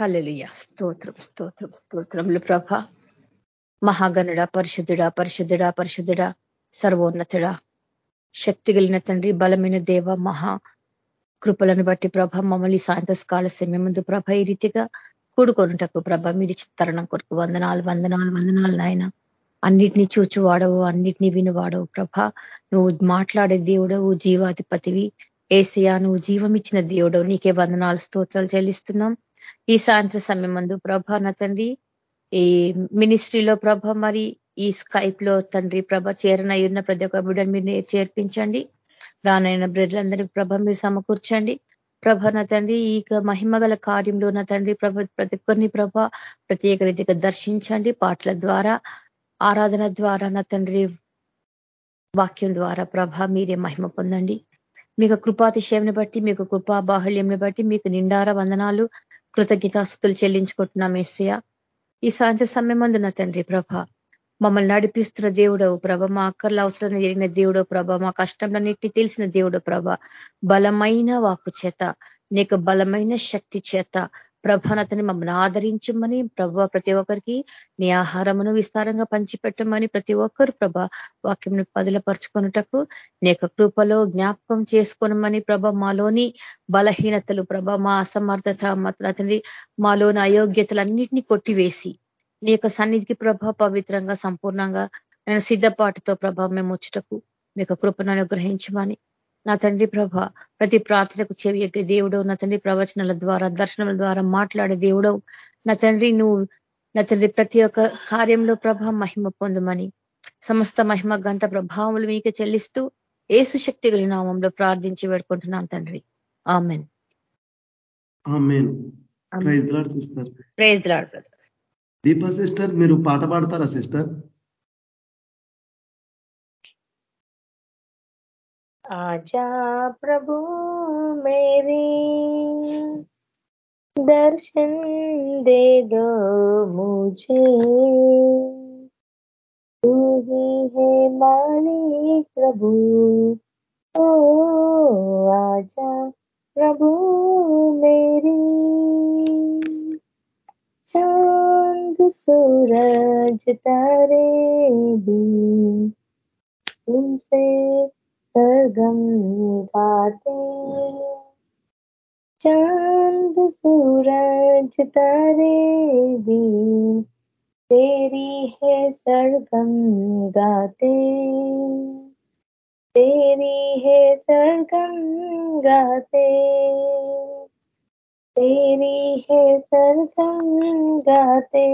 Hallelujah. స్తోత్రం స్తోత్రం స్తోత్రములు ప్రభ. మహాగణుడ పరిశుద్ధుడ పరిశుద్ధుడ పరిశుద్ధుడ సర్వోన్నతుడ. శక్తి కలిగిన తండ్రి బలమైన దేవ మహా కృపలను బట్టి ప్రభ మమ్మల్ని సాయంత్రకాల సమయం ముందు ప్రభ ఈ రీతిగా కూడుకొనుటకు ప్రభ మీరు చిత్తరణం కొరకు వందనాలు వందనాలు వందనాలు నాయన. అన్నిటినీ చూచి వాడవు అన్నిటినీ వినువాడవు ప్రభ. నువ్వు మాట్లాడే దేవుడవు జీవాధిపతివి. ఏసయా నువ్వు జీవం ఇచ్చిన దేవుడవు. నీకే వందనాలు స్తోత్రాలు చెల్లిస్తున్నాం. ఈ సాయంత్రం సమయం మందు ప్రభ నా తండ్రి ఈ మినిస్ట్రీలో ప్రభ మరి ఈ స్కైప్లో తండ్రి ప్రభ చేరనయ్యున్న ప్రతి ఒక్క బిడ్డను మీరు చేర్పించండి. రానైన బ్రెడ్లందరికీ ప్రభ మీరు సమకూర్చండి. ప్రభ నా తండ్రి ఈ మహిమగల కార్యంలో నా తండ్రి ప్రభ ప్రతి ఒక్కరిని ప్రభ ప్రత్యేక రీతిగా దర్శించండి. పాటల ద్వారా ఆరాధన ద్వారా నా తండ్రి వాక్యం ద్వారా ప్రభ మీరే మహిమ పొందండి. మీకు కృపాతిశయంని బట్టి మీకు కృపా బాహుళ్యంని బట్టి మీకు నిండార వందనాలు కృతజ్ఞతాస్థుతులు చెల్లించుకుంటున్నాం ఎస్సయ ఈ సాయంత్ర సమయం నా తండ్రి ప్రభ మమ్మల్ని నడిపిస్తున్న దేవుడవు ప్రభ మా అక్కర్ల అవసరం జరిగిన దేవుడో ప్రభ మా కష్టంలన్నింటినీ తెలిసిన దేవుడో ప్రభ బలమైన వాకు చేత నీకు బలమైన శక్తి చేత ప్రభానతని మమ్మల్ని ఆదరించమని ప్రభ ప్రతి ఒక్కరికి నీ ఆహారమును విస్తారంగా పంచిపెట్టమని ప్రతి ఒక్కరు ప్రభ వాక్యం పదిలపరుచుకున్నటకు నీ కృపలో జ్ఞాపకం చేసుకోనమని ప్రభ మాలోని బలహీనతలు ప్రభ మా అసమర్థత అతని మాలోని అయోగ్యతలన్నింటినీ కొట్టివేసి నీ యొక్క సన్నిధికి ప్రభ పవిత్రంగా సంపూర్ణంగా నేను సిద్ధపాటుతో ప్రభ మేము వచ్చుటకు మీ యొక్క కృపను అనుగ్రహించమని నా తండ్రి ప్రభ ప్రతి ప్రార్థనకు చెవి యొక్క దేవుడవు నా తండ్రి ప్రవచనాల ద్వారా దర్శనాల ద్వారా మాట్లాడే దేవుడవు నా తండ్రి నువ్వు నా తండ్రి ప్రతి ఒక్క కార్యంలో ప్రభ మహిమ పొందమని సమస్త మహిమ గంత ప్రభావములు మీకు చెల్లిస్తూ ఏసు శక్తి గలి నామంలో ప్రార్థించి వేడుకుంటున్నాం తండ్రి. Amen. Praise Lord Deepa sister మీరు పాట పాడతారా సిస్టర్? आजा प्रभु मेरी। दर्शन दे दो मुझे। तू ही है मालिक प्रभु। ओ, आजा प्रभु मेरी। चाँद सूरज तारे भी तुमसे सरगम गाते चाँद, सूरज, तारे भी तेरी है सरगम गाते तेरी है सरगम गाते तेरी है सरगम गाते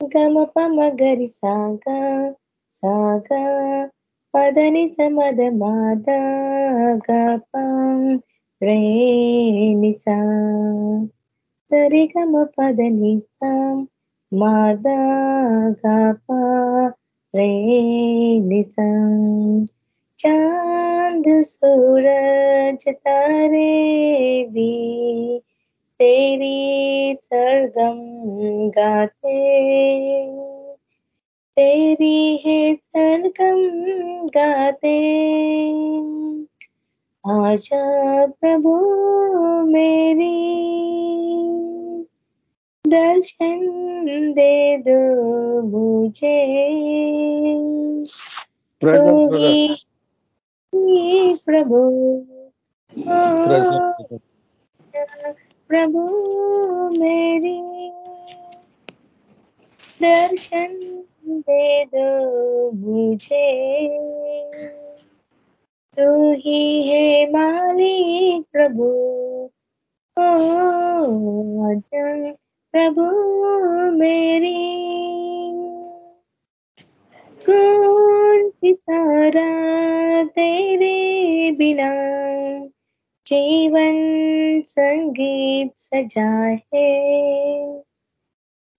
गम पम गरि सागा सागा पदनि समद माद गपं रे निसा सरि गम पदनि सम माद गपा रे निसं चांद सूरज तारे भी तेरी सरगम गाते तेरी है सरगम गाते। आशा प्रभु मेरी दर्शन दे दो मुझे। तो प्रभु। प्रभु मेरी दर्शन दे दो मुझे। तू ही है मालिक प्रभु। ओ प्रभु मेरी। कौन सारा तेरे बिना? जीवन संगीत सजा है।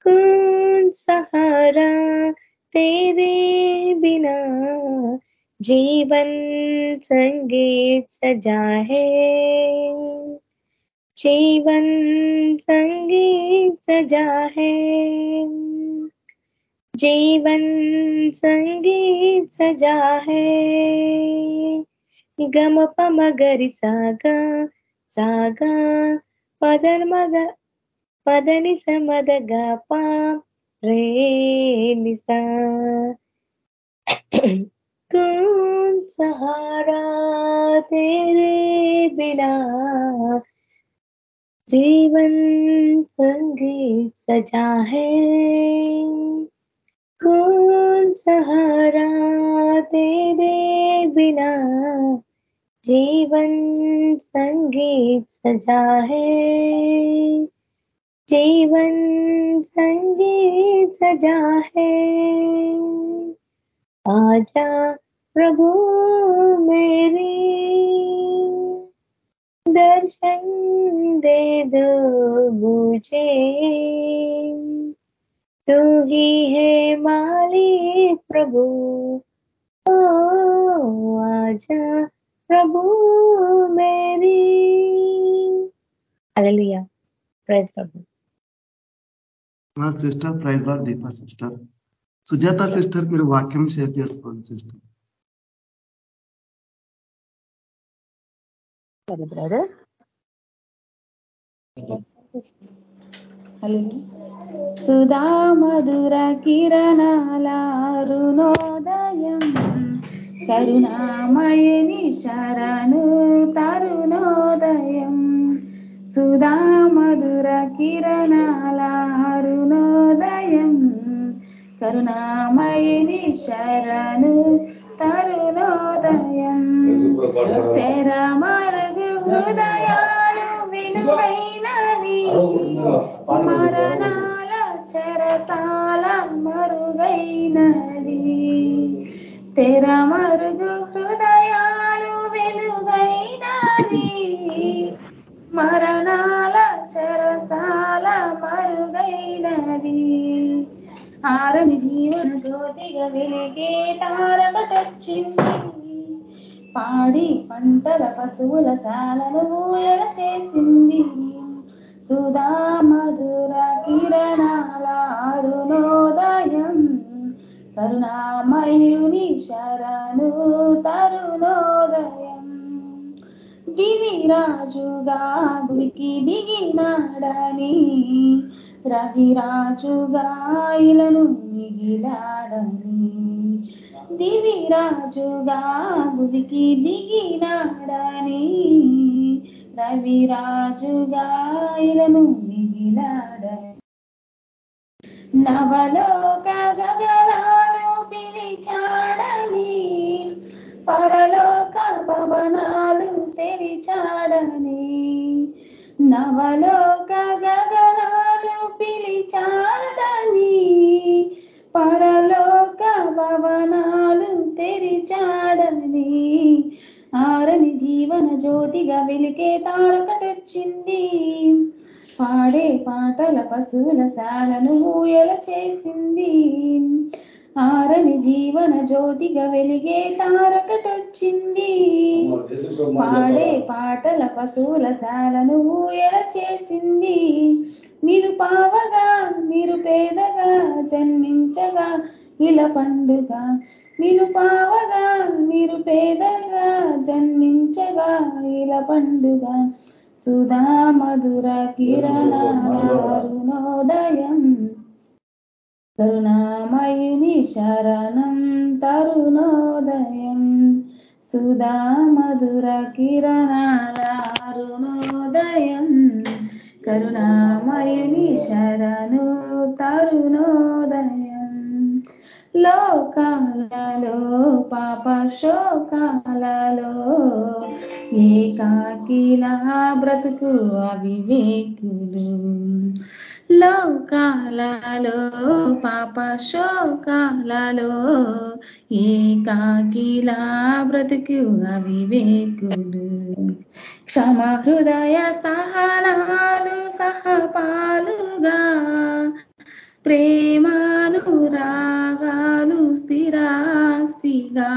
कौन सहारा तेरे बिना। जीवन संगीत सजा है। जीवन संगीत सजा है। जीवन संगीत सजा है। गम पमगर सागा सागा, पदर मगर పదని సమదగా పా రే నిసా कौन सहारा तेरे बिना जीवन संगीत सजा है कौन सहारा तेरे बिना जीवन संगीत सजा है जीवन संगीत सजा है। आजा प्रभु मेरी, दर्शन दे दो मुझे। तू ही है माली प्रभु। ओ, आजा प्रभु मेरी। अलिया प्रेस प्रभु। మా sister praise Lord Deepa sister Sujatha sister మీరు వాక్యం షేర్ చేసుకోండి సిస్టర్ సరే బ్రదర్ సుధా మధుర కిరణాల రుణోదయం కరుణామయని శరణు తరుణోదయం. సుధా కిరణాల అరుణోదయం కరుణామయని శరణు తరుణోదయం. తెరమరుగు హృదయాలు విలువైనవి మరణాల చరసాల మరుగైనది తెరమరుగు హృదయాలు వెలుగైనవి మరణాల హారని జీవన జ్యోతిగా వెలిగే తారకటొచ్చింది పాడి పంటల పశువుల శాలను ఊయల చేసింది. సుధా మధుర కిరణాల అరుణోదయం కరుణామయుని శరణు తరుణోదయం. దివిరాజుగా గురికి దిగినాడని రవిరాజుగాయలను మిగిలాడని. దివిరాజుగా బుదికి దిగినాడని. రవిరాజుగాయలను మిగిలాడని. నవలోక గగనాలు పిలిచాడని. పరలోక భవనాలు తెరిచాడని. నవలోక గగనాలు పిలిచాడని పరలోక భవనాలు తెరిచాడని. ఆరని జీవన జ్యోతిగా వెలికే తారకటొచ్చింది. పాడే పాటల పశువుల శాలను ఊయల చేసింది ఆరని జీవన జ్యోతిగా వెలిగే తారకటొచ్చింది. పాడే పాటల పశువుల శాలను ఊయల చేసింది నిరుపావగా నిరుపేదగా జన్మించగా ఇల పండుగ. నిరుపావగా నిరుపేదగా జన్మించగా ఇల పండుగ. సుధా మధుర కిరణారుణోదయం కరుణామయుని శరణం తరుణోదయం. సుధా మధుర కిరణారుణోదయం కరుణామయని శరణు తరుణోదయం. లోకాలలో పాప శోకాలలో ఏకాకిలా బ్రతుకు అవివేకులు. లోకాలలో పాప శోకాలలో ఏకాకిలా బ్రతుకు అవివేకులు. క్షమ హృదయ సహనాలు సహపాలుగా ప్రేమాను రాగాలు స్థిరాస్తిగా.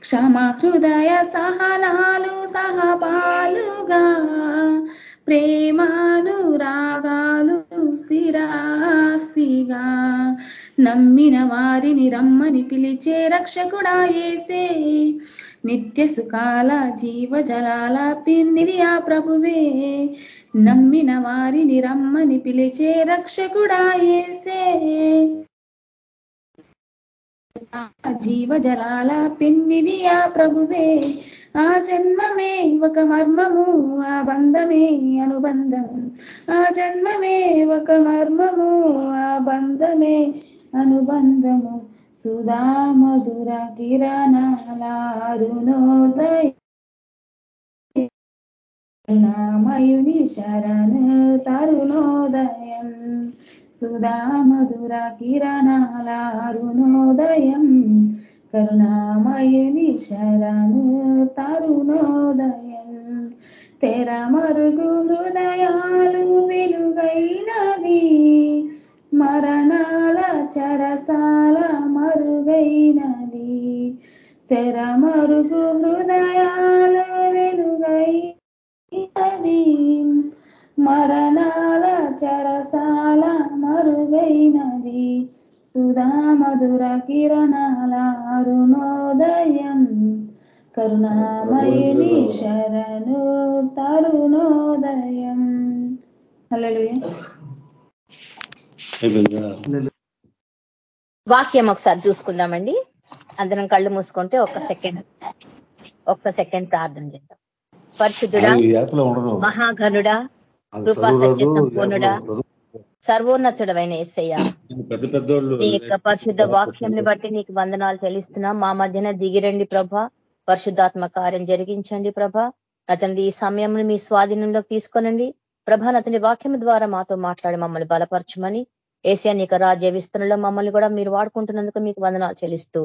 క్షమ హృదయ సహనాలు సహపాలుగా ప్రేమాను రాగా స్థిరాస్తిగా నమ్మిన వారిని రమ్మని పిలిచే రక్షకుడా ఏసే నిత్య సుఖాల జీవ జలాల పిన్నిది ఆ ప్రభువే. నమ్మిన వారిని రమ్మని పిలిచే రక్షకుడా ఏసే జీవ జలాల పిన్నిది ఆ ప్రభువే. ఆ జన్మమే ఒక మర్మము ఆ బంధమే అనుబంధం. ఆ జన్మమే ఒక మర్మము ఆ బంధమే అనుబంధము. సుధా మధుర కిరణాలారునోదయ నామయుని శరణు తరుణోదయం. సుధా మధుర కిరణాలారునోదయం కరుణామయని శరణు తరుణోదయం. తెర మరుగు హృదయాలు వెలుగైనవి. మరణాల చరసాల మరుగైనది తెర మరుగు హృదయాల వెలుగైనవి. మరణాల చరసాల మరుగైనది సుధా మధుర కిరణాల అరుణోదయం కరుణామయుని శరణు తరుణోదయం. హల్లెలూయా. వాక్యం ఒకసారి చూసుకుందామండి. అందరం కళ్ళు మూసుకుంటే ఒక్క సెకండ్ ఒక్క సెకండ్ ప్రార్థన చేద్దాం. పరిశుద్ధుడా అది కృపా సత్య సంపూర్ణుడా. సర్వోన్నతుడమైన ఎస్సయ్య పెద్ద పెద్దోళ్ళు నీ యొక్క పరిశుద్ధ వాక్యంని బట్టి నీకు వందనాలు చెల్లిస్తున్నాం. మా మధ్యన దిగిరండి ప్రభ. పరిశుద్ధాత్మ కార్యం జరిగించండి ప్రభ. అతని ఈ సమయం మీ స్వాధీనంలోకి తీసుకొనండి. ప్రభ అతని వాక్యం ద్వారా మాతో మాట్లాడి మమ్మల్ని బలపరచమని. ఏసియా నీకు రాజ్య విస్తరణలో మమ్మల్ని కూడా మీరు వాడుకుంటున్నందుకు మీకు వందనాలు చెల్లిస్తూ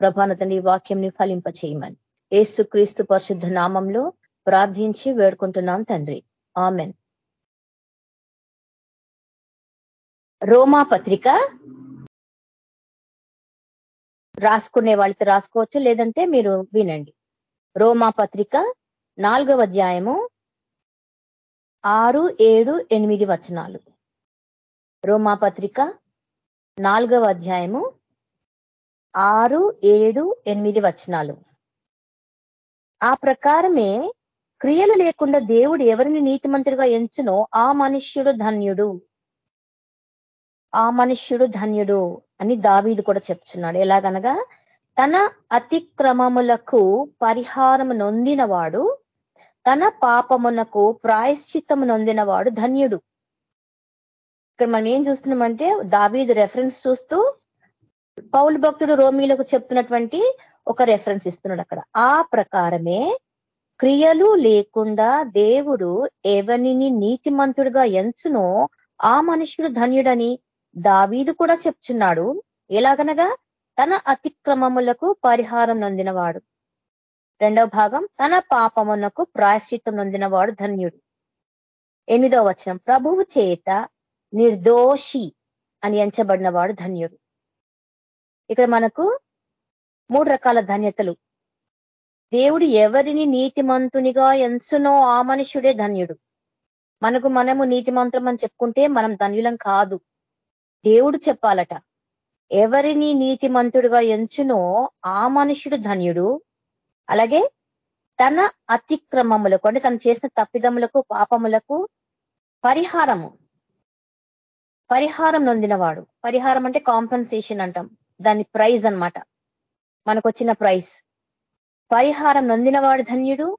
ప్రభానతని ఈ వాక్యంని ఫలింప చేయమని ఏసు క్రీస్తు పరిశుద్ధ నామంలో ప్రార్థించి వేడుకుంటున్నాం తండ్రి. ఆమెన్. రోమా పత్రిక రాసుకునే వాళ్ళతో రాసుకోవచ్చు లేదంటే మీరు వినండి. రోమా పత్రిక నాలుగవ అధ్యాయము ఆరు ఏడు ఎనిమిది వచనాలు. రోమా పత్రిక నాలుగవ అధ్యాయము ఆరు ఏడు ఎనిమిది వచనాలు. ఆ ప్రకారమే క్రియలు లేకుండా దేవుడు ఎవరిని నీతిమంతుడిగా ఎంచునో ఆ మనుష్యుడు ధన్యుడు. ఆ మనుష్యుడు ధన్యుడు అని దావీదు కూడా చెప్తున్నాడు. ఎలాగనగా తన అతిక్రమములకు పరిహారము నొందినవాడు తన పాపమునకు ప్రాయశ్చిత్తము నొందినవాడు ధన్యుడు. ఇక్కడ మనం ఏం చూస్తున్నామంటే దావీదు రెఫరెన్స్ చూస్తూ పౌలు భక్తుడు రోమీలకు చెప్తున్నటువంటి ఒక రెఫరెన్స్ ఇస్తున్నాడు అక్కడ. ఆ ప్రకారమే క్రియలు లేకుండా దేవుడు ఎవనిని నీతిమంతుడుగా ఎంచునో ఆ మనుషుడు ధన్యుడని దావీదు కూడా చెప్తున్నాడు ఎలాగనగా తన అతిక్రమములకు పరిహారం నొందినవాడు. రెండవ భాగం తన పాపమునకు ప్రాయశ్చిత్తం నొందినవాడు ధన్యుడు. ఎనిమిదవ వచనం ప్రభువు చేత నిర్దోషి అని ఎంచబడినవాడు ధన్యుడు. ఇక్కడ మనకు మూడు రకాల ధన్యతలు. దేవుడు ఎవరిని నీతిమంతునిగా ఎంచునో ఆ మనుషుడే ధన్యుడు. మనకు మనము నీతిమంత్రం అని చెప్పుకుంటే మనం ధన్యులం కాదు. దేవుడు చెప్పాలట ఎవరిని నీతిమంతుడుగా ఎంచునో ఆ మనుషుడు ధన్యుడు. అలాగే తన అతిక్రమములకు అంటే తను చేసిన తప్పిదములకు పాపములకు పరిహారము. పరిహారం నొందినవాడు. పరిహారం అంటే కాంపన్సేషన్ అంటాం. దాని ప్రైజ్ అన్నమాట. మనకు వచ్చిన ప్రైజ్ పరిహారం నొందినవాడు ధన్యుడు.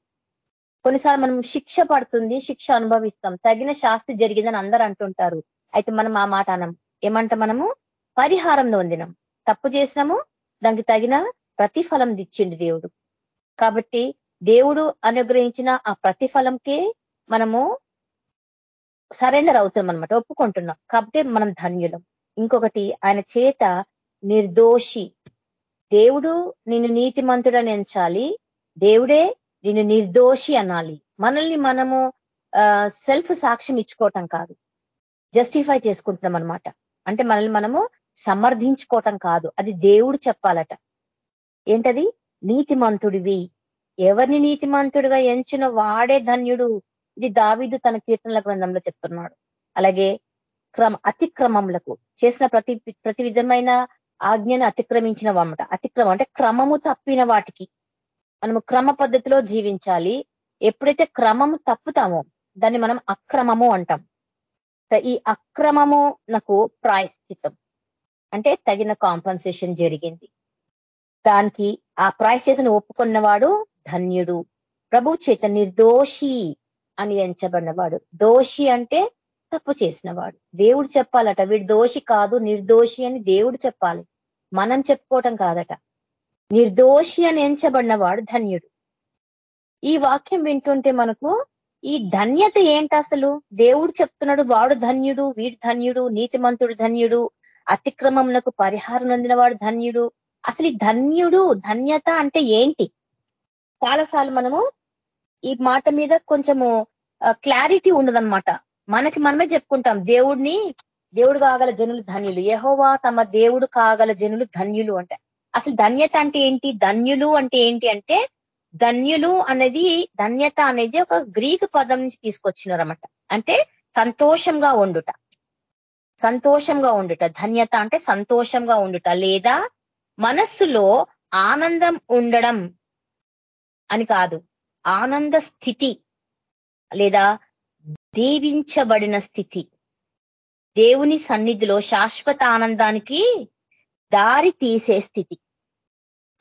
కొన్నిసార్లు మనం శిక్ష పడుతుంది శిక్ష అనుభవిస్తాం. తగిన శాస్తి జరిగిందని అందరూ అంటుంటారు. అయితే మనం ఆ మాట అనం. ఏమంట మనము? పరిహారం నొందినం తప్పు చేసినాము దానికి తగిన ప్రతిఫలం ఇచ్చిండు దేవుడు. కాబట్టి దేవుడు అనుగ్రహించిన ఆ ప్రతిఫలంకే మనము సరెండర్ అవుతున్నాం అనమాట ఒప్పుకుంటున్నాం. కాబట్టి మనం ధన్యులం. ఇంకొకటి ఆయన చేత నిర్దోషి. దేవుడు నిన్ను నీతిమంతుడని ఎంచాలి దేవుడే నిన్ను నిర్దోషి అనాలి. మనల్ని మనము సెల్ఫ్ సాక్ష్యం ఇచ్చుకోవటం కాదు. జస్టిఫై చేసుకుంటున్నాం అనమాట అంటే మనల్ని మనము సమర్థించుకోవటం కాదు. అది దేవుడు చెప్పాలట. ఏంటది? నీతిమంతుడివి. ఎవరిని నీతిమంతుడిగా ఎంచిన వాడే ధన్యుడు. ఇది దావిదు తన కీర్తనల గ్రంథంలో చెప్తున్నాడు. అలాగే క్రమ అతిక్రమములకు చేసిన ప్రతి ప్రతి విధమైన ఆజ్ఞను అతిక్రమించిన వామట అతిక్రమం అంటే క్రమము తప్పిన వాటికి. మనము క్రమ పద్ధతిలో జీవించాలి. ఎప్పుడైతే క్రమము తప్పుతామో దాన్ని మనం అక్రమము అంటాం. ఈ అక్రమము నాకు ప్రాయశ్చితం అంటే తగిన కాంపన్సేషన్ జరిగింది. దానికి ఆ ప్రాయశ్చితను ఒప్పుకున్నవాడు ధన్యుడు. ప్రభు చేత నిర్దోషి అని ఎంచబడినవాడు. దోషి అంటే తప్పు చేసినవాడు. దేవుడు చెప్పాలట వీడు దోషి కాదు నిర్దోషి అని దేవుడు చెప్పాలి. మనం చెప్పుకోవటం కాదట. నిర్దోషి అని ఎంచబడినవాడు ధన్యుడు. ఈ వాక్యం వింటుంటే మనకు ఈ ధన్యత ఏంటి అసలు? దేవుడు చెప్తున్నాడు వాడు ధన్యుడు వీడు ధన్యుడు నీతిమంతుడు ధన్యుడు అతిక్రమంలకు పరిహారం అందినవాడు ధన్యుడు. అసలు ఈ ధన్యుడు ధన్యత అంటే ఏంటి? చాలాసార్లు మనము ఈ మాట మీద కొంచెము క్లారిటీ ఉండదన్నమాట మనకి మనమే చెప్పుకుంటాం దేవుడిని దేవుడు కాగల జనులు ధన్యులు యహోవా తమ దేవుడు కాగల జనులు ధన్యులు అంటే. అసలు ధన్యత అంటే ఏంటి? ధన్యులు అంటే ఏంటి అంటే ధన్యులు అనేది ధన్యత అనేది ఒక గ్రీక్ పదం నుంచి తీసుకొచ్చినారన్నమాట. అంటే సంతోషంగా ఉండుట. సంతోషంగా ఉండుట. ధన్యత అంటే సంతోషంగా ఉండుట. లేదా మనస్సులో ఆనందం ఉండడం అని కాదు. ఆనంద స్థితి లేదా దీవించబడిన స్థితి. దేవుని సన్నిధిలో శాశ్వత ఆనందానికి దారి తీసే స్థితి.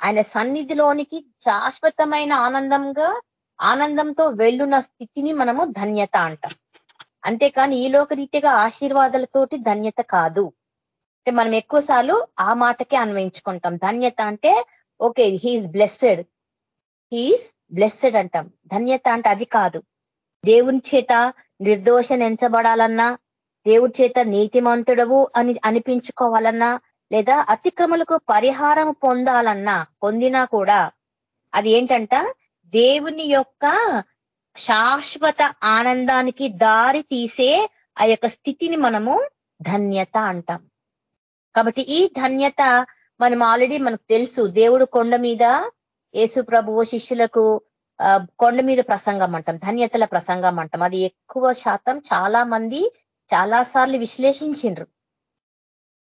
ఆయన సన్నిధిలోనికి శాశ్వతమైన ఆనందంగా ఆనందంతో వెళ్ళున్న స్థితిని మనము ధన్యత అంటాం. అంతేకాని ఈ లోకరీతిగా ఆశీర్వాదాలతోటి ధన్యత కాదు. అంటే మనం ఎక్కువ సార్లు ఆ మాటకే అన్వయించుకుంటాం. ధన్యత అంటే okay he is blessed he is blessed అంటాం. ధన్యత అంటే అది కాదు. దేవుని చేత నిర్దోషం ఎంచబడాలన్నా దేవుడి చేత నీతిమంతుడవు అని అనిపించుకోవాలన్నా లేదా అతిక్రమలకు పరిహారం పొందాలన్నా పొందినా కూడా అది ఏంటంట దేవుని యొక్క శాశ్వత ఆనందానికి దారి తీసే ఆ యొక్క స్థితిని మనము ధన్యత అంటాం. కాబట్టి ఈ ధన్యత మనం ఆల్రెడీ మనకు తెలుసు. దేవుడు కొండ మీద యేసు ప్రభువు శిష్యులకు కొండ మీద ప్రసంగం అంటాం. ధన్యతల ప్రసంగం అంటాం. అది ఎక్కువ శాతం చాలా మంది చాలా సార్లు విశ్లేషించిండ్రు.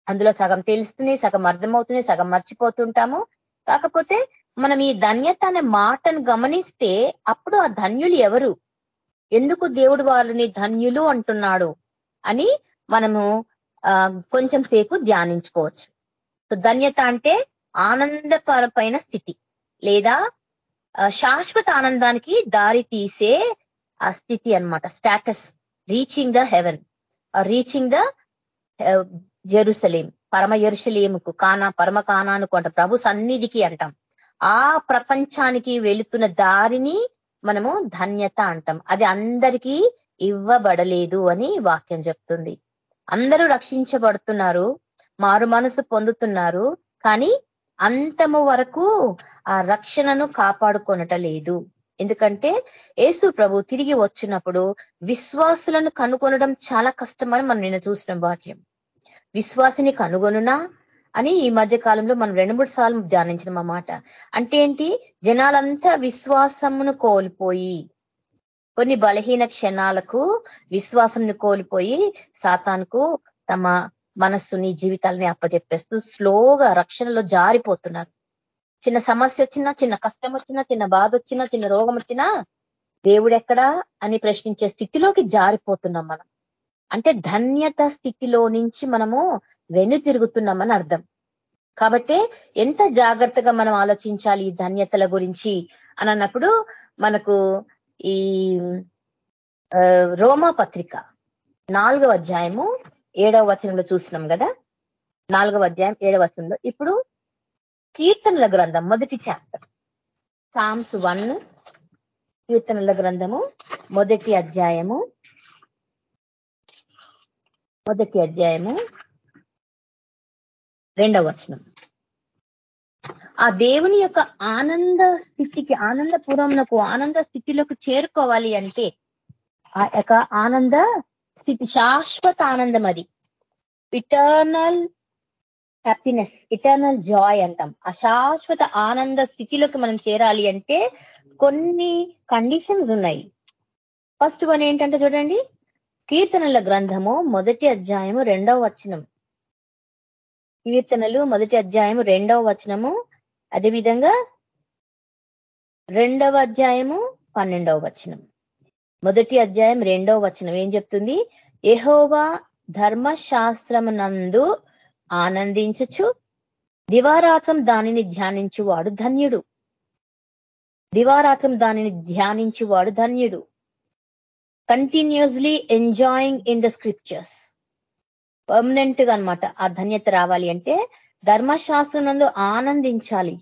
అందులో సగం తెలుస్తున్నాయి సగం అర్థమవుతున్నాయి సగం మర్చిపోతుంటాము. కాకపోతే మనం ఈ ధన్యత అనే మాటను గమనిస్తే అప్పుడు ఆ ధన్యులు ఎవరు? ఎందుకు దేవుడు వాళ్ళని ధన్యులు అంటున్నాడు అని మనము కొంచెం సేపు ధ్యానించుకోవచ్చు. ధన్యత అంటే ఆనందపరమైన స్థితి లేదా శాశ్వత ఆనందానికి దారి తీసే ఆ స్థితి అనమాట status reaching the heaven. Reaching the Jerusalem పరమ ఎరుసలేముకు కానా పరమ కానానుకు అంట. ప్రభు సన్నిధికి అంటాం. ఆ ప్రపంచానికి వెళుతున్న దారిని మనము ధన్యత అంటాం. అది అందరికీ ఇవ్వబడలేదు అని వాక్యం చెప్తుంది. అందరూ రక్షించబడుతున్నారు మారు మనసు పొందుతున్నారు కానీ అంతము వరకు ఆ రక్షణను కాపాడుకొనట లేదు. ఎందుకంటే యేసు ప్రభు తిరిగి వచ్చినప్పుడు విశ్వాసులను కనుగొనడం చాలా కష్టమని మనం నిన్న చూసిన వాక్యం. విశ్వాసిని కనుగొనునా అని ఈ మధ్య కాలంలో మనం రెండు మూడు సార్లు ధ్యానించిన మాట. అంటే ఏంటి? జనాలంతా విశ్వాసమును కోల్పోయి కొన్ని బలహీన క్షణాలకు విశ్వాసంను కోల్పోయి సాతాన్కు తమ మనస్సుని జీవితాలని అప్పచెప్పేస్తూ స్లోగా రక్షణలో జారిపోతున్నారు. చిన్న సమస్య వచ్చినా చిన్న కష్టం వచ్చినా చిన్న బాధ వచ్చినా చిన్న రోగం వచ్చినా దేవుడెక్కడా అని ప్రశ్నించే స్థితిలోకి జారిపోతున్నాం మనం. అంటే ధన్యత స్థితిలో నుంచి మనము వెను తిరుగుతున్నామని అర్థం. కాబట్టి ఎంత జాగ్రత్తగా మనం ఆలోచించాలి ఈ ధన్యతల గురించి అని అన్నప్పుడు మనకు ఈ రోమా పత్రిక నాలుగవ అధ్యాయము ఏడవ వచనంలో చూసినాం కదా? నాలుగవ అధ్యాయం ఏడవ వచనంలో. ఇప్పుడు కీర్తనల గ్రంథం మొదటి చాప్టర్. సామ్స్ వన్ కీర్తనల గ్రంథము మొదటి అధ్యాయము మొదటి అధ్యాయము రెండవ వచనం. ఆ దేవుని యొక్క ఆనంద స్థితికి ఆనందపురంకు ఆనంద స్థితిలోకి చేరుకోవాలి అంటే ఆ యొక్క ఆనంద స్థితి శాశ్వత ఆనందం అది. ఇటర్నల్ హ్యాపీనెస్ ఇటర్నల్ జాయ్ అంటాం. ఆ శాశ్వత ఆనంద స్థితిలోకి మనం చేరాలి అంటే కొన్ని కండిషన్స్ ఉన్నాయి. ఫస్ట్ వన్ ఏంటంటే చూడండి. కీర్తనల గ్రంథము మొదటి అధ్యాయము రెండవ వచనం కీర్తనలు మొదటి అధ్యాయము రెండవ వచనము అదేవిధంగా రెండవ అధ్యాయము పన్నెండవ వచనం మొదటి అధ్యాయం రెండవ వచనం ఏం చెప్తుంది? ఎహోవా ధర్మశాస్త్రమునందు ఆనందించచ్చు దివారాత్రం దానిని ధ్యానించువాడు ధన్యుడు. దివారాత్రం దానిని ధ్యానించువాడు ధన్యుడు. Continuously enjoying in the scriptures పర్మనెంట్గా అనమాట ఆ ధన్యత రావాలి అంటే ధర్మశాస్త్రం నందు ఆనందించాలి.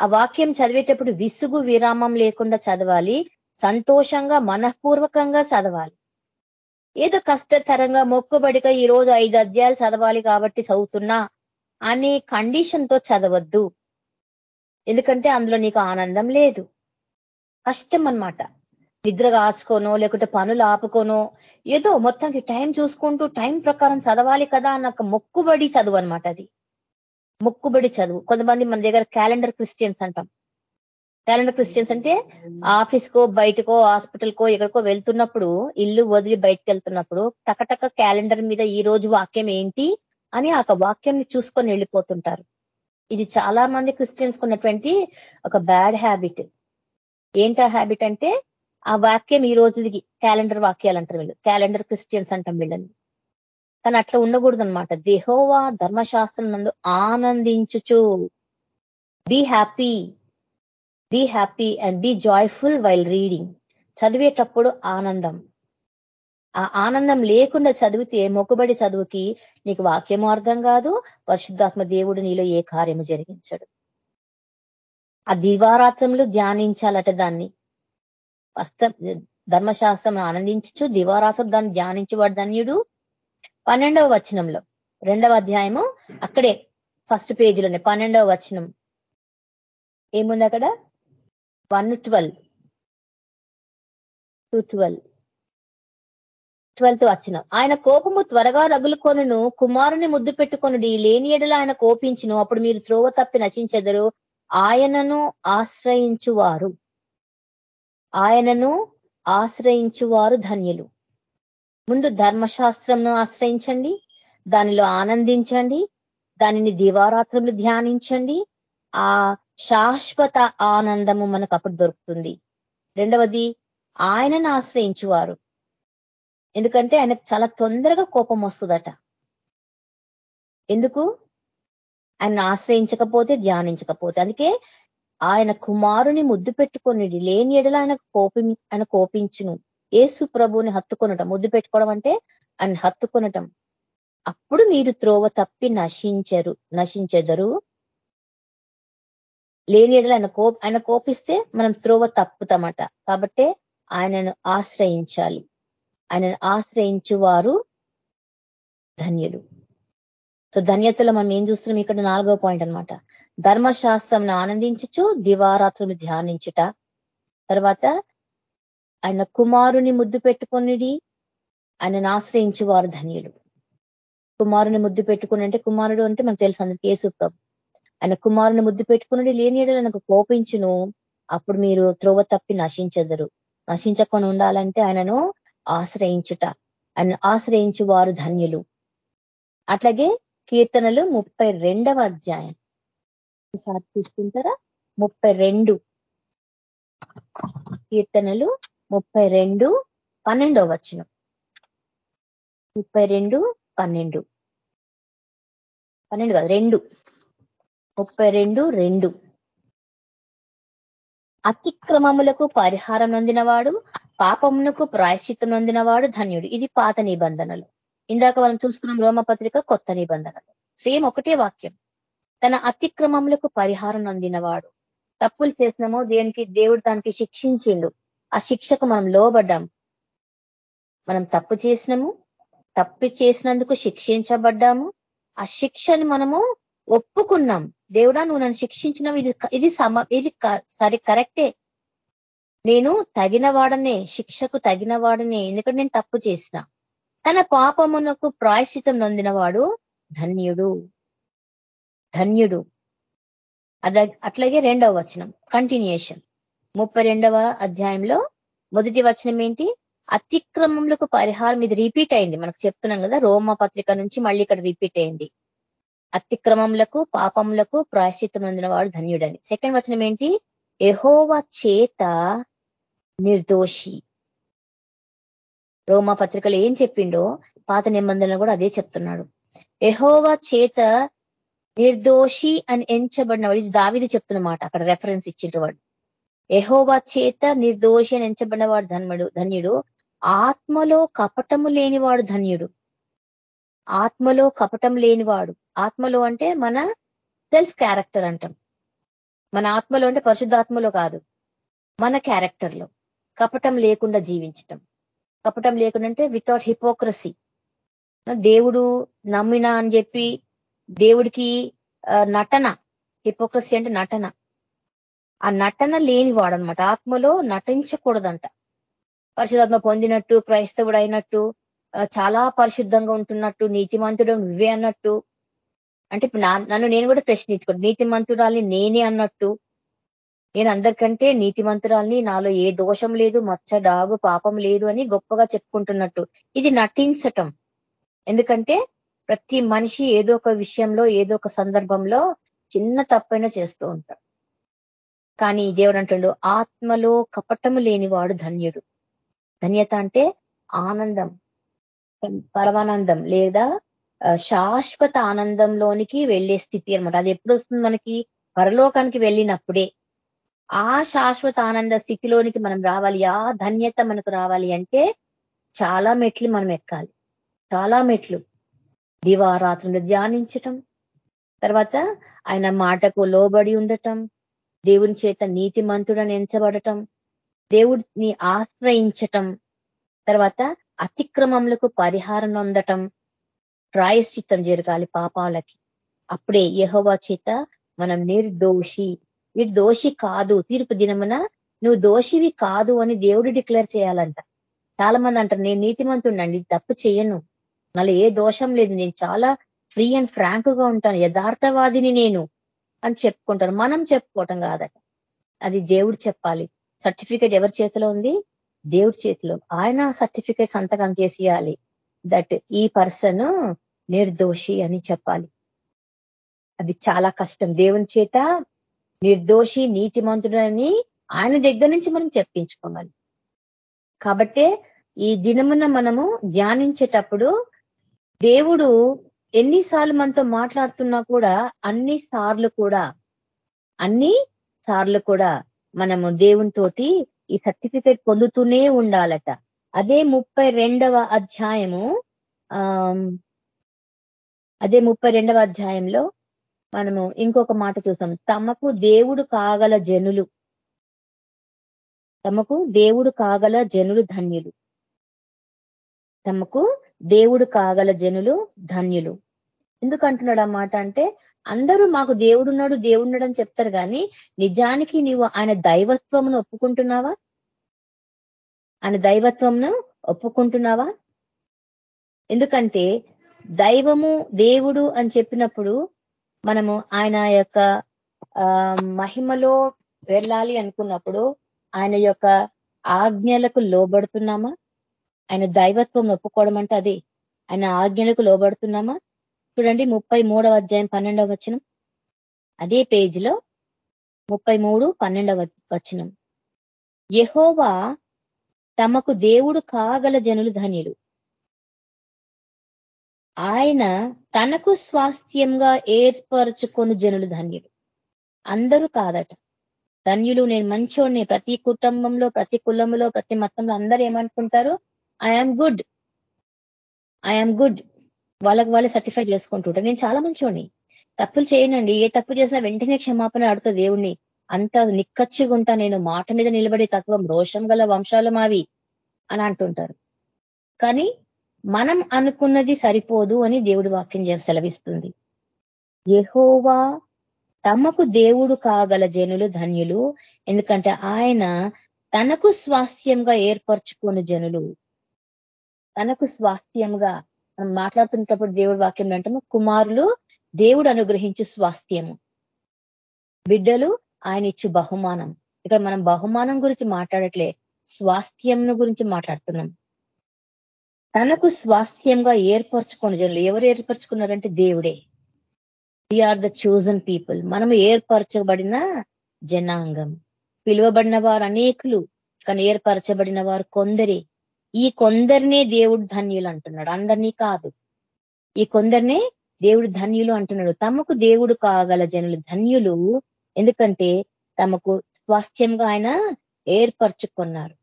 ఆ వాక్యం చదివేటప్పుడు విసుగు విరామం లేకుండా చదవాలి. సంతోషంగా మనఃపూర్వకంగా చదవాలి. ఏదో కష్టతరంగా మొక్కుబడిగా ఈరోజు ఐదు అధ్యాయాలు చదవాలి కాబట్టి చదువుతున్నా అనే కండిషన్తో చదవద్దు. ఎందుకంటే అందులో నీకు ఆనందం లేదు. కష్టం అన్నమాట. నిద్ర ఆచుకోనో లేకుంటే పనులు ఆపుకోనో ఏదో మొత్తానికి టైం చూసుకుంటూ టైం ప్రకారం చదవాలి కదా అన్న మొక్కుబడి చదువు అనమాట అది. మొక్కుబడి చదువు. కొంతమంది మన దగ్గర క్యాలెండర్ క్రిస్టియన్స్ అంటాం. క్యాలెండర్ క్రిస్టియన్స్ అంటే ఆఫీస్ కో బయటకో హాస్పిటల్ కో ఎక్కడికో వెళ్తున్నప్పుడు ఇల్లు వదిలి బయటకు వెళ్తున్నప్పుడు టకటక క్యాలెండర్ మీద ఈ రోజు వాక్యం ఏంటి అని ఆ వాక్యం చూసుకొని వెళ్ళిపోతుంటారు. ఇది చాలా మంది క్రిస్టియన్స్ ఉన్నటువంటి ఒక బ్యాడ్ హ్యాబిట్. ఏంట హ్యాబిట్ అంటే ఆ వాక్యం ఈ రోజుకి క్యాలెండర్ వాక్యాలు అంటారు వీళ్ళు. క్యాలెండర్ క్రిస్టియన్స్ అంటాం వీళ్ళని. కానీ అట్లా ఉండకూడదు అనమాట దేహోవా ధర్మశాస్త్రం నందు ఆనందించుచు. Be happy be happy and be joyful while reading చదివేటప్పుడు ఆనందం. ఆ ఆనందం లేకుండా చదివితే మొక్కుబడి చదువుకి నీకు వాక్యము అర్థం కాదు. పరిశుద్ధాత్మ దేవుడు నీలో ఏ కార్యము జరిగించడు. ఆ దివారాత్రంలో ధ్యానించాలట దాన్ని. అస్త ధర్మశాస్త్రం ఆనందించు దివారాసం దాన్ని ధ్యానించేవాడు ధన్యుడు. పన్నెండవ వచనంలో రెండవ అధ్యాయము అక్కడే ఫస్ట్ పేజీలోనే పన్నెండవ వచనం. ఏముంది అక్కడ? One twelve. Two twelve. Twelfth వచ్చిన ఆయన కోపము త్వరగా రగులుకొనును కుమారుని ముద్దు పెట్టుకొనుడి లేని ఎడల ఆయన కోపించును అప్పుడు మీరు త్రోవ తప్పి నచించెదరు ఆయనను ఆశ్రయించువారు. ఆయనను ఆశ్రయించువారు ధన్యులు. ముందు ధర్మశాస్త్రంను ఆశ్రయించండి దానిలో ఆనందించండి దానిని దివారాత్రములు ధ్యానించండి. ఆ శాశ్వత ఆనందము మనకు అప్పుడు దొరుకుతుంది. రెండవది ఆయనను ఆశ్రయించువారు. ఎందుకంటే ఆయనకు చాలా తొందరగా కోపం వస్తుందట. ఎందుకు? ఆయన ఆశ్రయించకపోతే ధ్యానించకపోతే. అందుకే ఆయన కుమారుని ముద్దు పెట్టుకొని లేని ఎడల ఆయన కోపి ఆయన కోపించును. ఏసు ప్రభుని హత్తుకొనటం ముద్దు పెట్టుకోవడం అంటే ఆయన హత్తుకొనటం. అప్పుడు మీరు త్రోవ తప్పి నశించరు నశించెదరు. లేని ఎడల ఆయన కో ఆయన కోపిస్తే మనం త్రోవ తప్పుతామట. కాబట్టే ఆయనను ఆశ్రయించాలి. ఆయనను ఆశ్రయించు వారు ధన్యులు. సో ధన్యతలో మనం ఏం చూస్తున్నాం? ఇక్కడ నాలుగో పాయింట్ అనమాట ధర్మశాస్త్రం ఆనందించుచు దివారాత్రులు ధ్యానించుట. తర్వాత ఆయన కుమారుని ముద్దు పెట్టుకునిడి ఆయనను ఆశ్రయించు వారు ధన్యులు. కుమారుని ముద్దు పెట్టుకుని అంటే కుమారుడు అంటే మనకు తెలుసు అందరికీ ఏసు ప్రభు. ఆయన కుమారుని ముద్దు పెట్టుకుని లేని నాకు కోపించును అప్పుడు మీరు త్రోవ తప్పి నశించదరు. నశించకుండా ఉండాలంటే ఆయనను ఆశ్రయించుట. ఆయన ఆశ్రయించు వారు ధన్యులు. అట్లాగే కీర్తనలు ముప్పై రెండవ అధ్యాయం. ఈసారి తీసుకుంటారా ముప్పై రెండు కీర్తనలు ముప్పై రెండు పన్నెండవ వచనం. ముప్పై రెండు పన్నెండు. పన్నెండు కాదు రెండు. ముప్పై రెండు రెండు. అతిక్రమములకు పరిహారం నొందినవాడు పాపమునకు ప్రాయశ్చిత్తం నొందినవాడు ధన్యుడు. ఇది పాత నిబంధనలు. ఇందాక మనం చూసుకున్నాం రోమపత్రిక కొత్త నిబంధనలు. సేమ్ ఒకటే వాక్యం. తన అతిక్రమములకు పరిహారం అందినవాడు. తప్పులు చేసినామో దేనికి దేవుడు దానికి శిక్షించిండు. ఆ శిక్షకు మనం లోబడ్డాం. మనం తప్పు చేసినాము తప్పు చేసినందుకు శిక్షించబడ్డాము. ఆ శిక్షని మనము ఒప్పుకున్నాం. దేవుడా నువ్వు నన్ను శిక్షించినావు. ఇది ఇది సమ ఇది సరే కరెక్టే. నేను తగిన వాడనే శిక్షకు తగిన వాడనే ఎందుకంటే నేను తప్పు చేసిన. తన పాపమునకు ప్రాయశ్చితం నొందినవాడు ధన్యుడు. ధన్యుడు. అద అట్లాగే రెండవ వచనం. కంటిన్యూషన్ ముప్పై రెండవ అధ్యాయంలో మొదటి వచనం ఏంటి? అతిక్రమములకు పరిహారం ఇది రిపీట్ అయింది. మనకు చెప్తున్నాం కదా రోమ పత్రిక నుంచి మళ్ళీ ఇక్కడ రిపీట్ అయింది. అతిక్రమములకు పాపములకు ప్రాయశ్చిత్తం వాడు ధన్యుడని. సెకండ్ వచనం ఏంటి? ఎహోవ చేత నిర్దోషి. రోమా పత్రికలు ఏం చెప్పిండో పాత నిబంధనలు కూడా అదే చెప్తున్నాడు. ఎహోవా చేత నిర్దోషి అని ఎంచబడినవాడు ఇది దావిది చెప్తున్నమాట అక్కడ రెఫరెన్స్ ఇచ్చిండ్రు వాడు. ఎహోవా చేత నిర్దోషి అని ఎంచబడినవాడు ధన్యుడు ధన్యుడు. ఆత్మలో కపటము లేనివాడు ధన్యుడు. ఆత్మలో కపటం లేనివాడు. ఆత్మలో అంటే మన సెల్ఫ్ క్యారెక్టర్ అంటాం. మన ఆత్మలో అంటే పరిశుద్ధాత్మలో కాదు మన క్యారెక్టర్లో కపటం లేకుండా జీవించటం. కపటం లేకుండా అంటే వితౌట్ హిపోక్రసీ దేవుడు నమ్మిన అని చెప్పి దేవుడికి నటన. హిపోక్రసీ అంటే నటన. ఆ నటన లేనివాడు అనమాట ఆత్మలో నటించకూడదంట. పరిశుధాత్మ పొందినట్టు క్రైస్తవుడు అయినట్టు చాలా పరిశుద్ధంగా ఉంటున్నట్టు నీతిమంతుడు నువ్వే అన్నట్టు. అంటే నన్ను నేను కూడా ప్రశ్నించుకోండి. నీతిమంతురాల్ని నేనే అన్నట్టు నేను అందరికంటే నీతిమంతురాల్ని. నాలో ఏ దోషం లేదు మచ్చ డాగు పాపం లేదు అని గొప్పగా చెప్పుకుంటున్నట్టు. ఇది నటించటం. ఎందుకంటే ప్రతి మనిషి ఏదో ఒక విషయంలో ఏదో ఒక సందర్భంలో చిన్న తప్పైనా చేస్తూ ఉంటాడు. కానీ దేవుడు అంటుండు ఆత్మలో కపటము లేనివాడు ధన్యుడు. ధన్యత అంటే ఆనందం పరమానందం లేదా శాశ్వత ఆనందంలోనికి వెళ్ళే స్థితి అనమాట అది ఎప్పుడు వస్తుంది మనకి? పరలోకానికి వెళ్ళినప్పుడే. ఆ శాశ్వత ఆనంద స్థితిలోనికి మనం రావాలి ఆ ధన్యత మనకు రావాలి అంటే చాలా మెట్లు మనం ఎక్కాలి. చాలా మెట్లు. దివారాత్రులు ధ్యానించటం తర్వాత ఆయన మాటకు లోబడి ఉండటం దేవుని చేత నీతి మంతుడని ఎంచబడటం దేవుడిని ఆశ్రయించటం తర్వాత అతిక్రమములకు పరిహారం అందటం ప్రాయశ్చిత్తం జరగాలి పాపాలకి. అప్పుడే యహోవా చేత మనం నిర్దోషి. వీడు దోషి కాదు తీర్పు దినమున నువ్వు దోషివి కాదు అని దేవుడు డిక్లేర్ చేయాలంట. చాలా మంది అంటారు నేను నీతిమంతుండండి తప్పు చేయను. నాలో ఏ దోషం లేదు నేను చాలా ఫ్రీ అండ్ ఫ్రాంక్గా ఉంటాను యథార్థవాదిని నేను అని చెప్పుకుంటాను మనం చెప్పుకోవటం కాదట. అది దేవుడు చెప్పాలి. సర్టిఫికేట్ ఎవరి చేతిలో ఉంది? దేవుడి చేతిలో. ఆయన సర్టిఫికేట్ సంతకం చేసేయాలి. దట్ ఈ పర్సన్ నిర్దోషి అని చెప్పాలి. అది చాలా కష్టం. దేవుని చేత నిర్దోషి నీతిమంతుడని ఆయన దగ్గర నుంచి మనం చెప్పించుకోవాలి. కాబట్టే ఈ దినమున మనము ధ్యానించేటప్పుడు దేవుడు ఎన్నిసార్లు మనతో మాట్లాడుతున్నా కూడా అన్ని సార్లు కూడా అన్ని సార్లు కూడా మనము దేవునితోటి ఈ సర్టిఫికేట్ పొందుతూనే ఉండాలట. అదే ముప్పై రెండవ అధ్యాయము అదే ముప్పై రెండవ అధ్యాయంలో మనము ఇంకొక మాట చూస్తాం. తమకు దేవుడు కాగల జనులు. తమకు దేవుడు కాగల జనులు ధన్యులు. తమకు దేవుడు కాగల జనులు ధన్యులు. ఎందుకంటున్నాడు అన్నమాట మాట అంటే అందరూ మాకు దేవుడున్నాడు దేవుడున్నాడు అని చెప్తారు కానీ నిజానికి నీవు ఆయన దైవత్వమును ఒప్పుకుంటున్నావా? ఆయన దైవత్వంను ఒప్పుకుంటున్నావా? ఎందుకంటే దైవము దేవుడు అని చెప్పినప్పుడు మనము ఆయన యొక్క మహిమలో వెళ్ళాలి అనుకున్నప్పుడు ఆయన యొక్క ఆజ్ఞలకు లోబడుతున్నామా? ఆయన దైవత్వం ఒప్పుకోవడం అంటే అదే. ఆయన ఆజ్ఞలకు లోబడుతున్నామా? చూడండి ముప్పై మూడవ అధ్యాయం పన్నెండవ వచనం. అదే పేజీలో ముప్పై మూడు పన్నెండవ వచనం. యహోవా తమకు దేవుడు కాగల జనులు ధన్యులు. ఆయన తనకు స్వాస్థ్యంగా ఏర్పరచుకొని జనులు ధన్యులు. అందరూ కాదట. ధన్యులు నేను మంచోడిని. ప్రతి కుటుంబంలో ప్రతి కులంలో ప్రతి మతంలో అందరూ ఏమనుకుంటారు? ఐఎమ్ గుడ్ ఐఎమ్ గుడ్ వాళ్ళకి వాళ్ళు సర్టిఫై చేసుకుంటుంటారు. నేను చాలా మంచోడిని. తప్పులు చేయనండి. ఏ తప్పు చేసినా వెంటనే క్షమాపణ ఆడుతుంది దేవుణ్ణి. అంత నిక్కచ్చిగా ఉంటా నేను. మాట మీద నిలబడే తత్వం రోషం గల వంశాలు మావి అని అంటుంటారు. కానీ మనం అనుకున్నది సరిపోదు అని దేవుడి వాక్యం చేసి సెలవిస్తుంది. యహోవా తమకు దేవుడు కాగల జనులు ధన్యులు ఎందుకంటే ఆయన తనకు స్వాస్థ్యంగా ఏర్పరచుకుని జనులు. తనకు స్వాస్థ్యంగా మనం మాట్లాడుతున్నప్పుడు దేవుడి వాక్యం అంటాము కుమారులు దేవుడు అనుగ్రహించు స్వాస్థ్యము. బిడ్డలు ఆయన ఇచ్చు బహుమానం. ఇక్కడ మనం బహుమానం గురించి మాట్లాడట్లే స్వాస్థ్యంను గురించి మాట్లాడుతున్నాం. తనకు స్వాస్థ్యంగా ఏర్పరచుకున్న జనులు ఎవరు ఏర్పరచుకున్నారంటే దేవుడే. ఆర్ ద చూజన్ పీపుల్ మనము ఏర్పరచబడిన జనాంగం. పిలువబడిన వారు అనేకులు కానీ ఏర్పరచబడిన వారు కొందరే. ఈ కొందరినే దేవుడు ధన్యులు అంటున్నాడు. అందరినీ కాదు. ఈ కొందరినే దేవుడు ధన్యులు అంటున్నాడు. తమకు దేవుడు కాగల జనులు ధన్యులు. ఎందుకంటే తమకు స్వాస్థ్యంగా ఆయన ఏర్పరచుకున్నారు.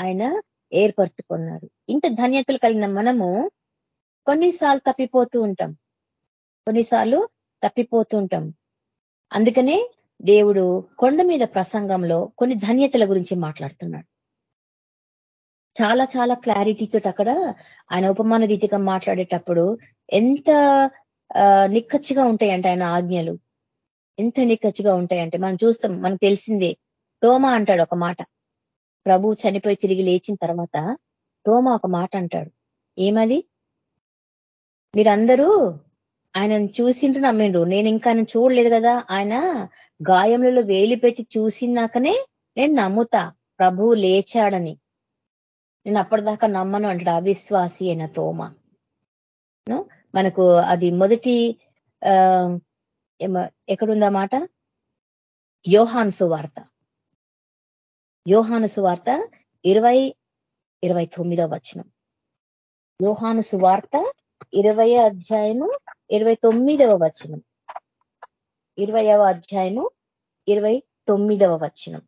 ఆయన ఏర్పరచుకున్నారు ఇంత ధన్యతలు కలిగిన మనము కొన్నిసార్లు తప్పిపోతూ ఉంటాం. కొన్నిసార్లు తప్పిపోతూ ఉంటాం. అందుకనే దేవుడు కొండ మీద ప్రసంగంలో కొన్ని ధన్యతల గురించి మాట్లాడుతున్నాడు. చాలా చాలా క్లారిటీతో అక్కడ ఆయన ఉపమాన రీతిగా మాట్లాడేటప్పుడు ఎంత నిక్కచ్చిగా ఉంటాయంట ఆయన ఆజ్ఞలు. ఎంత నిక్కచ్చిగా ఉంటాయంటే మనం చూస్తాం మనకు తెలిసిందే. తోమ అంటాడు ఒక మాట. ప్రభు చనిపోయి తిరిగి లేచిన తర్వాత తోమ ఒక మాట అంటాడు. ఏమది? మీరందరూ ఆయనను చూసిండ్రు నమ్మిండ్రు. నేను ఇంకా ఆయన చూడలేదు కదా. ఆయన గాయములలో వేలి పెట్టి చూసినాకనే నేను నమ్ముతా. ప్రభువు లేచాడని. నేను అప్పటిదాకా నమ్మను అంటాడు అవిశ్వాసి అయిన తోమ. మనకు అది మొదటి ఎక్కడుందా మాట? యోహాను వార్త. యోహాను సువార్త ఇరవై ఇరవై తొమ్మిదో వచనం. యోహాను సువార్త ఇరవై అధ్యాయము ఇరవై తొమ్మిదవ వచనం. ఇరవయవ అధ్యాయము ఇరవై తొమ్మిదవ వచనం.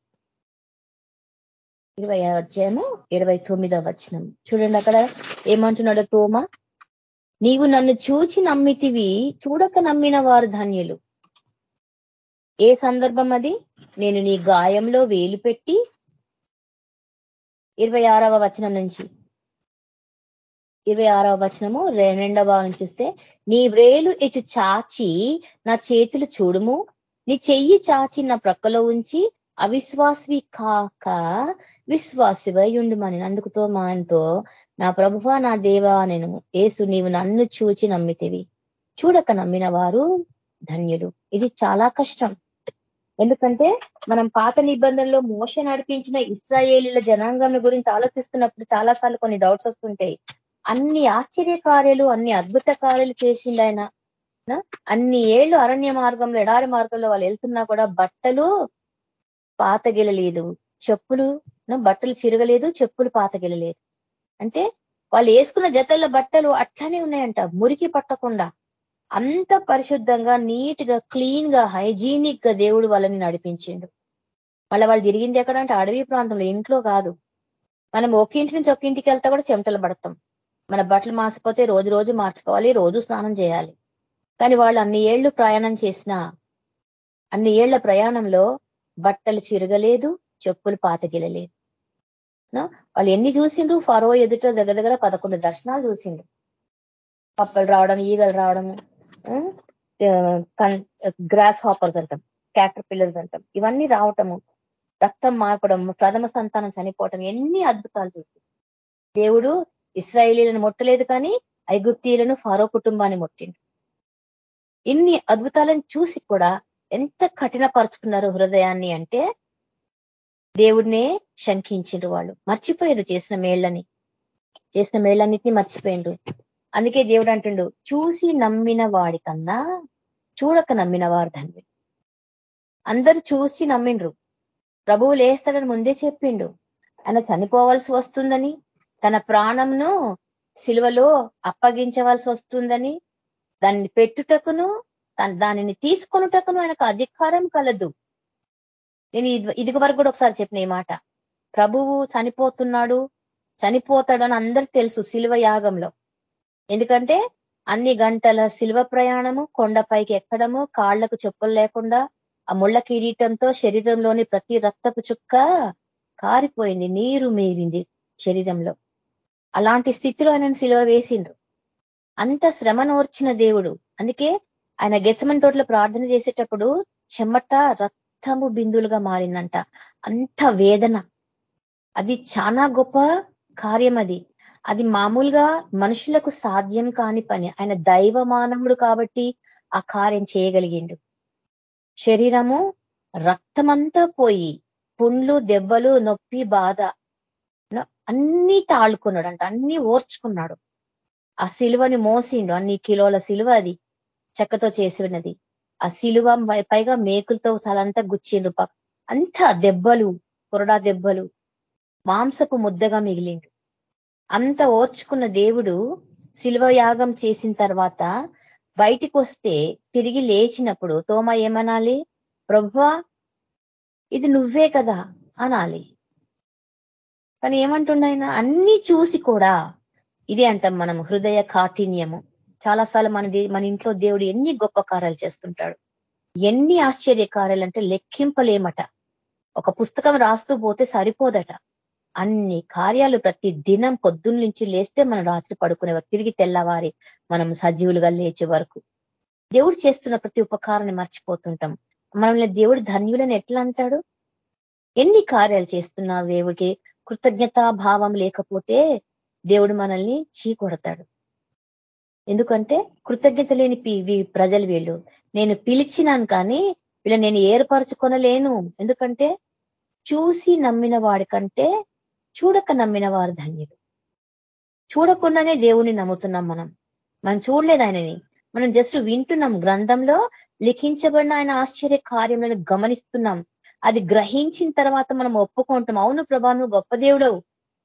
ఇరవై అధ్యాయము ఇరవై తొమ్మిదవ వచనం. చూడండి అక్కడ ఏమంటున్నాడు తోమ? నీవు నన్ను చూచి నమ్మితివి చూడక నమ్మిన వారు ధన్యులు. ఏ సందర్భం అది? నేను నీ గాయంలో వేలు పెట్టి ఇరవై ఆరవ వచనం నుంచి. ఇరవై ఆరవ వచనము రెండవ భాగం చూస్తే నీ వ్రేలు ఇటు చాచి నా చేతులు చూడుము. నీ చెయ్యి చాచి నా ప్రక్కలో ఉంచి అవిశ్వాసవి కాక విశ్వాసివై ఉండుమని అందుకుతో మాయనతో నా ప్రభువ నా దేవా నేను. ఏసు నీవు నన్ను చూచి నమ్మితివి. చూడక నమ్మిన వారు ధన్యులు. ఇది చాలా కష్టం. ఎందుకంటే మనం పాత నిబంధనలో మోస నడిపించిన ఇస్రాయేలీల జనాంగం గురించి ఆలోచిస్తున్నప్పుడు చాలా సార్లు కొన్ని డౌట్స్ వస్తుంటాయి. అన్ని ఆశ్చర్య కార్యాలు అన్ని అద్భుత కార్యాలు చేసిండు ఆయన. అన్ని ఏళ్ళు అరణ్య మార్గంలో ఎడారి మార్గంలో వాళ్ళు వెళ్తున్నా కూడా బట్టలు పాతగిలలేదు. చెప్పులు బట్టలు చిరగలేదు చెప్పులు పాతగిలలేదు. అంటే వాళ్ళు వేసుకున్న జతల బట్టలు అట్లానే ఉన్నాయంట మురికి పట్టకుండా. అంత పరిశుద్ధంగా నీట్గా క్లీన్గా హైజీనిక్గా దేవుడు వాళ్ళని నడిపించిండు. మళ్ళీ వాళ్ళు తిరిగింది ఎక్కడంటే అడవి ప్రాంతంలో ఇంట్లో కాదు. మనం ఒక ఇంటి నుంచి ఒక ఇంటికి వెళ్తా కూడా చెమటలు పడతాం. మన బట్టలు మార్చిపోతే రోజు రోజు మార్చుకోవాలి రోజు స్నానం చేయాలి. కానీ వాళ్ళు అన్ని ఏళ్ళు ప్రయాణం చేసిన అన్ని ఏళ్ళ ప్రయాణంలో బట్టలు చిరగలేదు చెప్పులు పాతగిలలేదు వాళ్ళు ఎన్ని చూసిండ్రు? ఫరో ఎదుట దగ్గర దగ్గర పదకొండు దర్శనాలు చూసిండ్రు. పప్పలు రావడం ఈగలు రావడం గ్రాస్ హాపర్స్ అంటాం క్యాటర్ పిల్లర్స్ అంటాం ఇవన్నీ రావటము రక్తం మార్పడం ప్రథమ సంతానం చనిపోవటం ఎన్ని అద్భుతాలు చూసి దేవుడు ఇస్రాయేలీలను ముట్టలేదు కానీ ఐగుప్తీయులను ఫారో కుటుంబాన్ని ముట్టిండు. ఇన్ని అద్భుతాలను చూసి కూడా ఎంత కఠినపరుచుకున్నారు హృదయాన్ని అంటే దేవుడినే శంకించిండ్రు వాళ్ళు. మర్చిపోయారు చేసిన మేళ్ళని. చేసిన మేళ్ళన్నిటినీ మర్చిపోయిండ్రు. అందుకే దేవుడు అంటుండు చూసి నమ్మిన వాడి కన్నా చూడక నమ్మిన వారు ధన్యుడు అందరూ చూసి నమ్మిండ్రు. ప్రభువు లేస్తాడని ముందే చెప్పిండు. ఆయన చనిపోవాల్సి వస్తుందని తన ప్రాణంను సిలువలో అప్పగించవలసి వస్తుందని దాన్ని పెట్టుటకును దానిని తీసుకొనుటకును ఆయనకు అధికారం కలదు. నేను ఇది వరకు కూడా ఒకసారి చెప్పిన ఈ మాట. ప్రభువు చనిపోతున్నాడు చనిపోతాడని అందరికి తెలుసు శిలువ యాగంలో. ఎందుకంటే అన్ని గంటల శిల్వ ప్రయాణము కొండపైకి ఎక్కడము కాళ్ళకు చెప్పులు లేకుండా ఆ ముళ్ళ కిరీటంతో శరీరంలోని ప్రతి రక్తపు చుక్క కారిపోయింది నీరు మీరింది శరీరంలో. అలాంటి స్థితిలో ఆయన సిలువ వేసిండ్రు. అంత శ్రమనోర్చిన దేవుడు. అందుకే ఆయన గెసమని తోటలో ప్రార్థన చేసేటప్పుడు చెమట రక్తము బిందులుగా మారిందంట. అంత వేదన. అది చాలా గొప్ప కార్యం అది. అది మామూలుగా మనుషులకు సాధ్యం కాని పని. ఆయన దైవ మానవుడు కాబట్టి ఆ కార్యం చేయగలిగిండు. శరీరము రక్తమంతా పోయి పుండ్లు దెబ్బలు నొప్పి బాధ అన్ని తాళుకున్నాడు అన్ని ఓర్చుకున్నాడు. ఆ సిలువని మోసిండు. అన్ని కిలోల సిలువ అది చెక్కతో చేసినది ఆ సిలువ పైగా మేకులతో చాలంతా గుచ్చిండ్రు. అంత దెబ్బలు కొరడా దెబ్బలు. మాంసపు ముద్దగా మిగిలిండు. అంత ఓర్చుకున్న దేవుడు శిల్వయాగం చేసిన తర్వాత బయటికి వస్తే తిరిగి లేచినప్పుడు తోమ ఏమనాలి? ప్రభువా ఇది నువ్వే కదా అనాలి. కానీ ఏమంటున్నాయన అన్ని చూసి కూడా ఇదే అంటాం మనం హృదయ కాఠిన్యము. చాలాసార్లు మన మన ఇంట్లో దేవుడు ఎన్ని గొప్ప కార్యాలు చేస్తుంటాడు. ఎన్ని ఆశ్చర్య కార్యాలు అంటే లెక్కింపలేమట. ఒక పుస్తకం రాస్తూ పోతే సరిపోదట. అన్ని కార్యాలు ప్రతి దినం పొద్దున్న నుంచి లేస్తే మనం రాత్రి పడుకునేవారు తిరిగి తెల్లవారి మనం సజీవులుగా లేచే వరకు. దేవుడు చేస్తున్న ప్రతి ఉపకారాన్ని మర్చిపోతుంటాం. మనల్ని దేవుడు ధన్యులని ఎట్లా అంటాడు? ఎన్ని కార్యాలు చేస్తున్నావు దేవుడికి కృతజ్ఞతా భావం లేకపోతే దేవుడు మనల్ని చీకొడతాడు. ఎందుకంటే కృతజ్ఞత లేని ప్రజలు వీళ్ళు. నేను పిలిచినాను కానీ వీళ్ళ నేను ఏర్పరచుకొనలేను. ఎందుకంటే చూసి నమ్మిన వాడికంటే చూడక నమ్మిన వారు ధన్యుడు చూడకుండానే దేవుణ్ణి నమ్ముతున్నాం మనం. మనం చూడలేదు ఆయనని. మనం జస్ట్ వింటున్నాం గ్రంథంలో లిఖించబడిన ఆయన ఆశ్చర్య కార్యములను గమనిస్తున్నాం. అది గ్రహించిన తర్వాత మనం ఒప్పుకుంటాం. అవును ప్రభా నువ్వు గొప్ప దేవుడవు.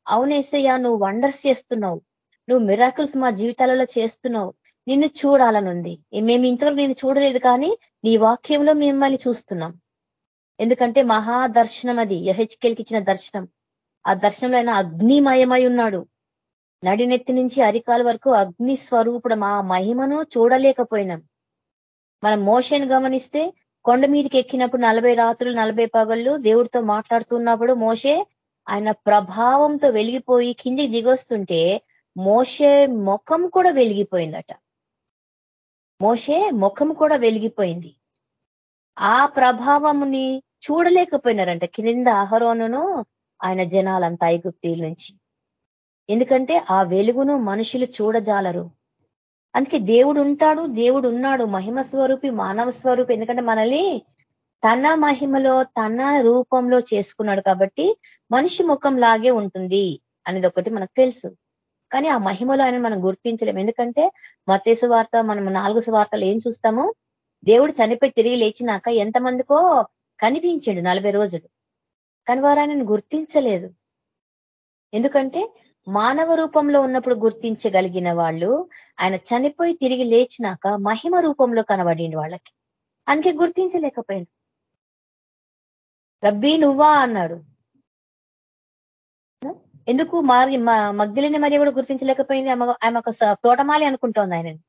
అవునేసయ్యా నువ్వు వండర్స్ చేస్తున్నావు. నువ్వు మిరాకిల్స్ మా జీవితాలలో చేస్తున్నావు. నిన్ను చూడాలనుంది. మేము ఇంతవరకు నేను చూడలేదు కానీ నీ వాక్యంలో మిమ్మల్ని చూస్తున్నాం. ఎందుకంటే మహా దర్శనం అది. యహెచ్కేల్కి ఇచ్చిన దర్శనం. ఆ దర్శనంలో ఆయన అగ్నిమయమై ఉన్నాడు. నడినెత్తి నుంచి అరికాల వరకు అగ్ని స్వరూపుడు మా మహిమను చూడలేకపోయినాం. మనం మోషన్ గమనిస్తే కొండ మీదకి ఎక్కినప్పుడు నలభై రాత్రులు నలభై పగళ్ళు దేవుడితో మాట్లాడుతున్నప్పుడు మోషే ఆయన ప్రభావంతో వెలిగిపోయి కిందికి దిగొస్తుంటే మోషే ముఖం కూడా వెలిగిపోయిందట. మోషే ముఖం కూడా వెలిగిపోయింది. ఆ ప్రభావముని చూడలేకపోయినారంట. కింద అహరోనును ఆయన జనాలంతా ఐగుప్తీల నుంచి. ఎందుకంటే ఆ వెలుగును మనుషులు చూడజాలరు. అందుకే దేవుడు ఉంటాడు దేవుడు ఉన్నాడు మహిమ స్వరూపి మానవ స్వరూపి. ఎందుకంటే మనల్ని తన మహిమలో తన రూపంలో చేసుకున్నాడు కాబట్టి మనిషి ముఖం లాగే ఉంటుంది అనేది ఒకటి మనకు తెలుసు. కానీ ఆ మహిమలో ఆయన మనం గుర్తించలేము. ఎందుకంటే మతేసు వార్త మనం నాలుగు వార్తలు ఏం చూస్తాము దేవుడు చనిపోయి తిరిగి లేచినాక ఎంతమందికో కనిపించిండు నలభై రోజులు. కానీ వారు ఆయనను గుర్తించలేదు. ఎందుకంటే మానవ రూపంలో ఉన్నప్పుడు గుర్తించగలిగిన వాళ్ళు ఆయన చనిపోయి తిరిగి లేచినాక మహిమ రూపంలో కనబడింది వాళ్ళకి. అందుకే గుర్తించలేకపోయింది రబ్బీ నువ్వా అన్నాడు. ఎందుకు? మరి మగ్ధులని మరి కూడా గుర్తించలేకపోయింది? ఆమె ఒక తోటమాలి అనుకుంటోంది ఆయనని.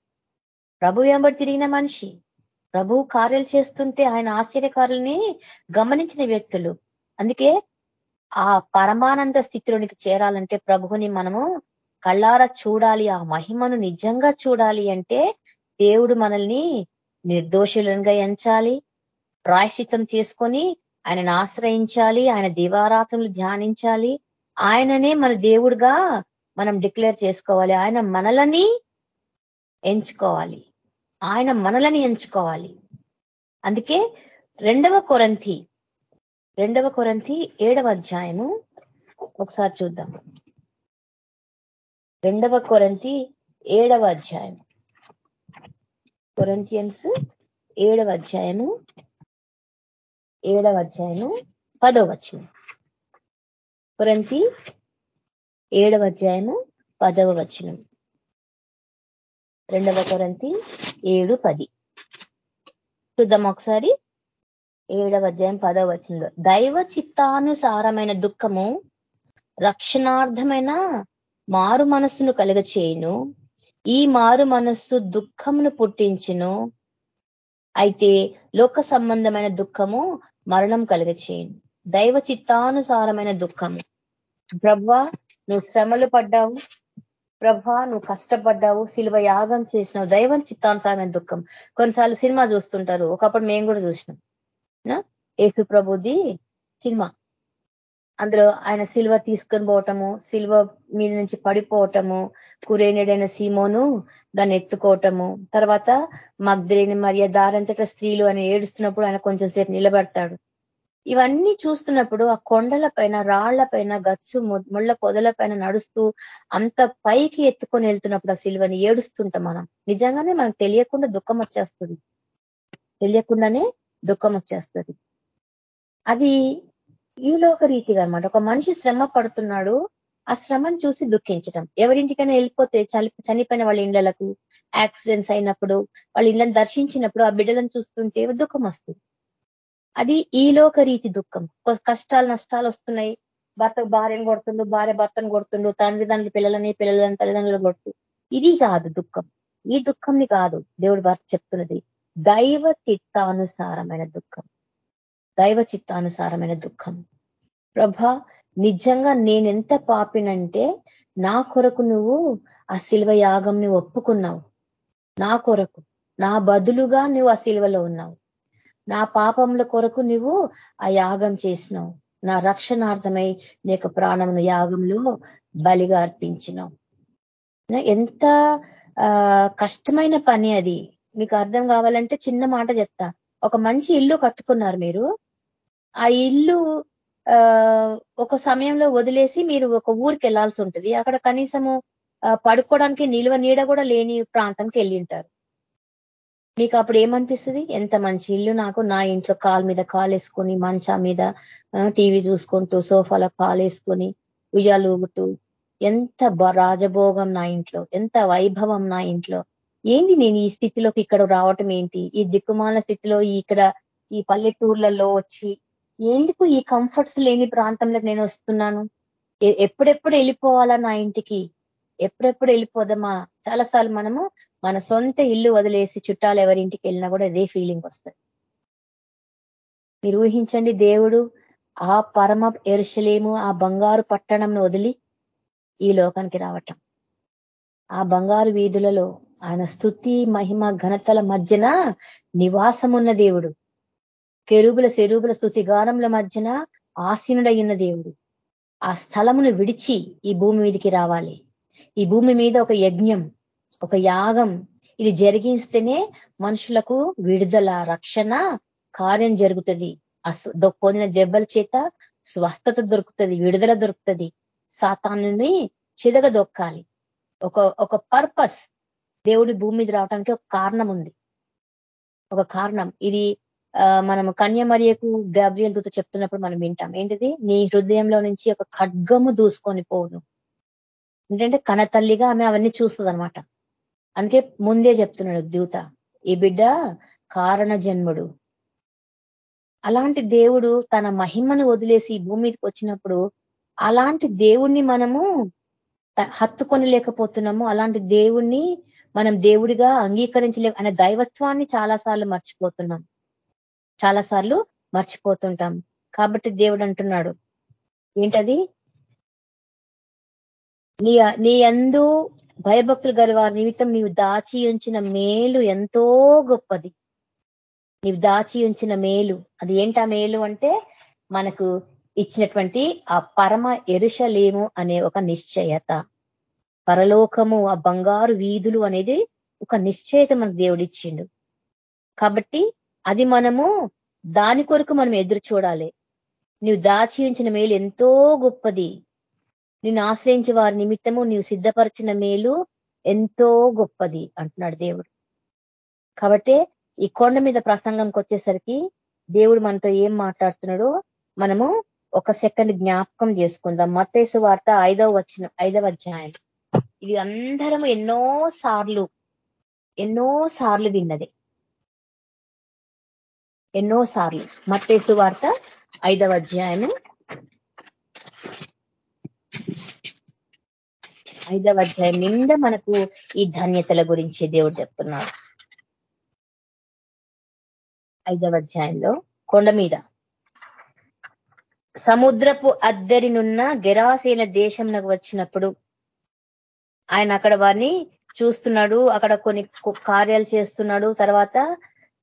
ప్రభు వెంబడి తిరిగిన మనిషి. ప్రభు కార్యాలు చేస్తుంటే ఆయన ఆశ్చర్యకారుల్ని గమనించిన వ్యక్తులు. అందుకే ఆ పరమానంద స్థితిలోనికి చేరాలంటే ప్రభుని మనము కళ్ళార చూడాలి ఆ మహిమను నిజంగా చూడాలి అంటే దేవుడు మనల్ని నిర్దోషులంగా ఎంచాలి ప్రాయశ్చితం చేసుకొని ఆయనను ఆశ్రయించాలి ఆయన దివారాత్రులు ధ్యానించాలి ఆయననే మన దేవుడుగా మనం డిక్లేర్ చేసుకోవాలి ఆయన మనలని ఎంచుకోవాలి ఆయన మనలని ఎంచుకోవాలి. అందుకే రెండవ కొరంతి రెండవ కొరంతి ఏడవ అధ్యాయము. ఒకసారి చూద్దాం. రెండవ కొరంతి ఏడవ అధ్యాయం కొరంతియన్స్ ఏడవ అధ్యాయము ఏడవ అధ్యాయము పదవ వచనం. కొరంతి ఏడవ అధ్యాయము పదవ వచనం. రెండవ కొరంతి ఏడు పది. చూద్దాం ఒకసారి. ఏడవ అధ్యాయం పదవ వచనంలో దైవ చిత్తానుసారమైన దుఃఖము రక్షణార్థమైన మారు మనస్సును కలగచేయును ఈ మారు మనస్సు దుఃఖమును పుట్టించును. అయితే లోక సంబంధమైన దుఃఖము మరణం కలగచేయును దైవ చిత్తానుసారమైన దుఃఖము. ప్రభా నువ్వు శ్రమలు పడ్డావు. ప్రభా నువ్వు కష్టపడ్డావు. శిల్వ యాగం చేసినావు. దైవం చిత్తానుసారమైన దుఃఖం. కొన్నిసార్లు సినిమా చూస్తుంటారు. ఒకప్పుడు మేము కూడా చూసినాం. యేసు ప్రభుది సినిమా. అందులో ఆయన సిల్వ తీసుకొని పోవటము సిల్వ మీద నుంచి పడిపోవటము కురేనుడైన సీమోను దాన్ని ఎత్తుకోవటము తర్వాత మగ్ధులేని మరియ దారంతట స్త్రీలు అని ఏడుస్తున్నప్పుడు ఆయన కొంచెం సేపు నిలబడతాడు. ఇవన్నీ చూస్తున్నప్పుడు ఆ కొండల పైన రాళ్ళ పైన గచ్చు ముళ్ళ పొదల పైన నడుస్తూ అంత పైకి ఎత్తుకొని వెళ్తున్నప్పుడు ఆ సిల్వని ఏడుస్తుంటాం మనం. నిజంగానే మనకు తెలియకుండా దుఃఖం వచ్చేస్తుంది. తెలియకుండానే దుఃఖం వచ్చేస్తుంది. అది ఈ లోక రీతిగా అనమాట ఒక మనిషి శ్రమ పడుతున్నాడు ఆ శ్రమను చూసి దుఃఖించటం. ఎవరింటికైనా వెళ్ళిపోతే చలి చనిపోయిన వాళ్ళ ఇళ్ళకు యాక్సిడెంట్స్ అయినప్పుడు వాళ్ళ ఇళ్ళని దర్శించినప్పుడు ఆ బిడ్డలను చూస్తుంటే దుఃఖం వస్తుంది. అది ఈలోక రీతి దుఃఖం. కష్టాలు నష్టాలు వస్తున్నాయి. భర్త భార్యను కొడుతుండు భార్య భర్తను కొడుతుండు తల్లిదండ్రులు పిల్లలని పిల్లలని తల్లిదండ్రులు కొడుతూ. ఇది కాదు దుఃఖం. ఈ దుఃఖంని కాదు దేవుడు వారు చెప్తున్నది. దైవ చిత్తానుసారమైన దుఃఖం. దైవ చిత్తానుసారమైన దుఃఖం. ప్రభ నిజంగా నేనెంత పాపినంటే నా కొరకు నువ్వు ఆ శిల్వ యాగంని ఒప్పుకున్నావు. నా కొరకు నా బదులుగా నువ్వు ఆ శిల్వలో ఉన్నావు. నా పాపముల కొరకు నువ్వు ఆ యాగం చేసినావు. నా రక్షణార్థమై నీ యొక్క ప్రాణమును యాగంలో బలిగా అర్పించినావు. ఎంత కష్టమైన పని అది. మీకు అర్థం కావాలంటే చిన్న మాట చెప్తా. ఒక మంచి ఇల్లు కట్టుకున్నారు మీరు. ఆ ఇల్లు ఒక సమయంలో వదిలేసి మీరు ఒక ఊరికి వెళ్ళాల్సి ఉంటుంది. అక్కడ కనీసము పడుకోవడానికి నిల్వ నీడ కూడా లేని ప్రాంతంకి వెళ్ళి ఉంటారు మీకు అప్పుడు ఏమనిపిస్తుంది? ఎంత మంచి ఇల్లు నాకు. నా ఇంట్లో కాలు మీద కాలు వేసుకొని మంచా మీద టీవీ చూసుకుంటూ సోఫాలో కాలు వేసుకొని ఉయ్యాలు ఊగుతూ ఎంత రాజభోగం నా ఇంట్లో. ఎంత వైభవం నా ఇంట్లో. ఏంది నేను ఈ స్థితిలోకి ఇక్కడ రావటం ఏంటి? ఈ దిక్కుమాల స్థితిలో ఇక్కడ ఈ పల్లెటూర్లలో వచ్చి ఎందుకు ఈ కంఫర్ట్స్ లేని ప్రాంతంలోకి నేను వస్తున్నాను? ఎప్పుడెప్పుడు వెళ్ళిపోవాలా నా ఇంటికి? ఎప్పుడెప్పుడు వెళ్ళిపోదామా? చాలాసార్లు మనము మన సొంత ఇల్లు వదిలేసి చుట్టాలు ఎవరి ఇంటికి వెళ్ళినా కూడా ఇదే ఫీలింగ్ వస్తుంది. మీరు ఊహించండి దేవుడు ఆ పరమ ఎరుషలేము ఆ బంగారు పట్టణంను వదిలి ఈ లోకానికి రావటం. ఆ బంగారు వీధులలో ఆయన స్థుతి మహిమ ఘనతల మధ్యన నివాసమున్న దేవుడు. కెరుబుల శరూబుల స్థుతి గానముల మధ్యన ఆసీనుడయ్యున్న దేవుడు. ఆ స్థలమును విడిచి ఈ భూమి మీదకి రావాలి. ఈ భూమి మీద ఒక యజ్ఞం ఒక యాగం. ఇది జరిగిస్తేనే మనుషులకు విడుదల రక్షణ కార్యం జరుగుతుంది. పొందిన దెబ్బల చేత స్వస్థత దొరుకుతుంది విడుదల దొరుకుతుంది. సాతానుని చిదగ దొక్కాలి ఒక ఒక పర్పస్ దేవుడి భూమి మీద రావడానికి ఒక కారణం ఉంది. ఒక కారణం. ఇది మనము కన్యమరియకు గాబ్రియల్ దూత చెప్తున్నప్పుడు మనం వింటాం. ఏంటిది? నీ హృదయంలో నుంచి ఒక ఖడ్గము దూసుకొని పోను ఏంటంటే కనతల్లిగా ఆమె అవన్నీ చూస్తుంది అనమాట అందుకే ముందే చెప్తున్నాడు దూత. ఈ బిడ్డ కారణ జన్ముడు. అలాంటి దేవుడు తన మహిమను వదిలేసి భూమి మీదకి వచ్చినప్పుడు అలాంటి దేవుణ్ణి మనము హత్తుకొని లేకపోతున్నాము. అలాంటి దేవుణ్ణి మనం దేవుడిగా అంగీకరించలే అనే దైవత్వాన్ని చాలాసార్లు మర్చిపోతున్నాం. చాలాసార్లు మర్చిపోతుంటాం. కాబట్టి దేవుడు అంటున్నాడు. ఏంటది? నీ నీ అందు భయభక్తులు గల వారి నిమిత్తం నీవు దాచి ఉంచిన మేలు ఎంతో గొప్పది. నీవు దాచి ఉంచిన మేలు. అది ఏంటా మేలు అంటే మనకు ఇచ్చినటువంటి ఆ పరమ ఎరుషలేము అనే ఒక నిశ్చయత. పరలోకము ఆ బంగారు వీధులు అనేది ఒక నిశ్చయత మనకు దేవుడిచ్చిండు కాబట్టి అది మనము దాని కొరకు మనం ఎదురు చూడాలి. నువ్వు దాచి ఉంచిన మేలు ఎంతో గొప్పది. నిన్ను ఆశ్రయించే వారి నిమిత్తము నీవు సిద్ధపరిచిన మేలు ఎంతో గొప్పది అంటున్నాడు దేవుడు. కాబట్టి ఈ కొండ మీద ప్రసంగంకి వచ్చేసరికి దేవుడు మనతో ఏం మాట్లాడుతున్నాడో మనము ఒక సెకండ్ జ్ఞాపకం చేసుకుందాం. మత్తేసు వార్త ఐదవ వచ్చిన ఐదవ అధ్యాయం. ఇది అందరం ఎన్నో సార్లు ఎన్నో సార్లు విన్నది. ఎన్నో సార్లు. మత్తేసు వార్త ఐదవ అధ్యాయము. ఐదవ అధ్యాయం నిండా మనకు ఈ ధన్యతల గురించి దేవుడు చెప్తున్నాడు. ఐదవ అధ్యాయంలో కొండ మీద. సముద్రపు అద్దరినున్న గెరాసేన దేశంలోకి వచ్చినప్పుడు ఆయన అక్కడ వారిని చూస్తున్నాడు. అక్కడ కొన్ని కార్యాలు చేస్తున్నాడు. తర్వాత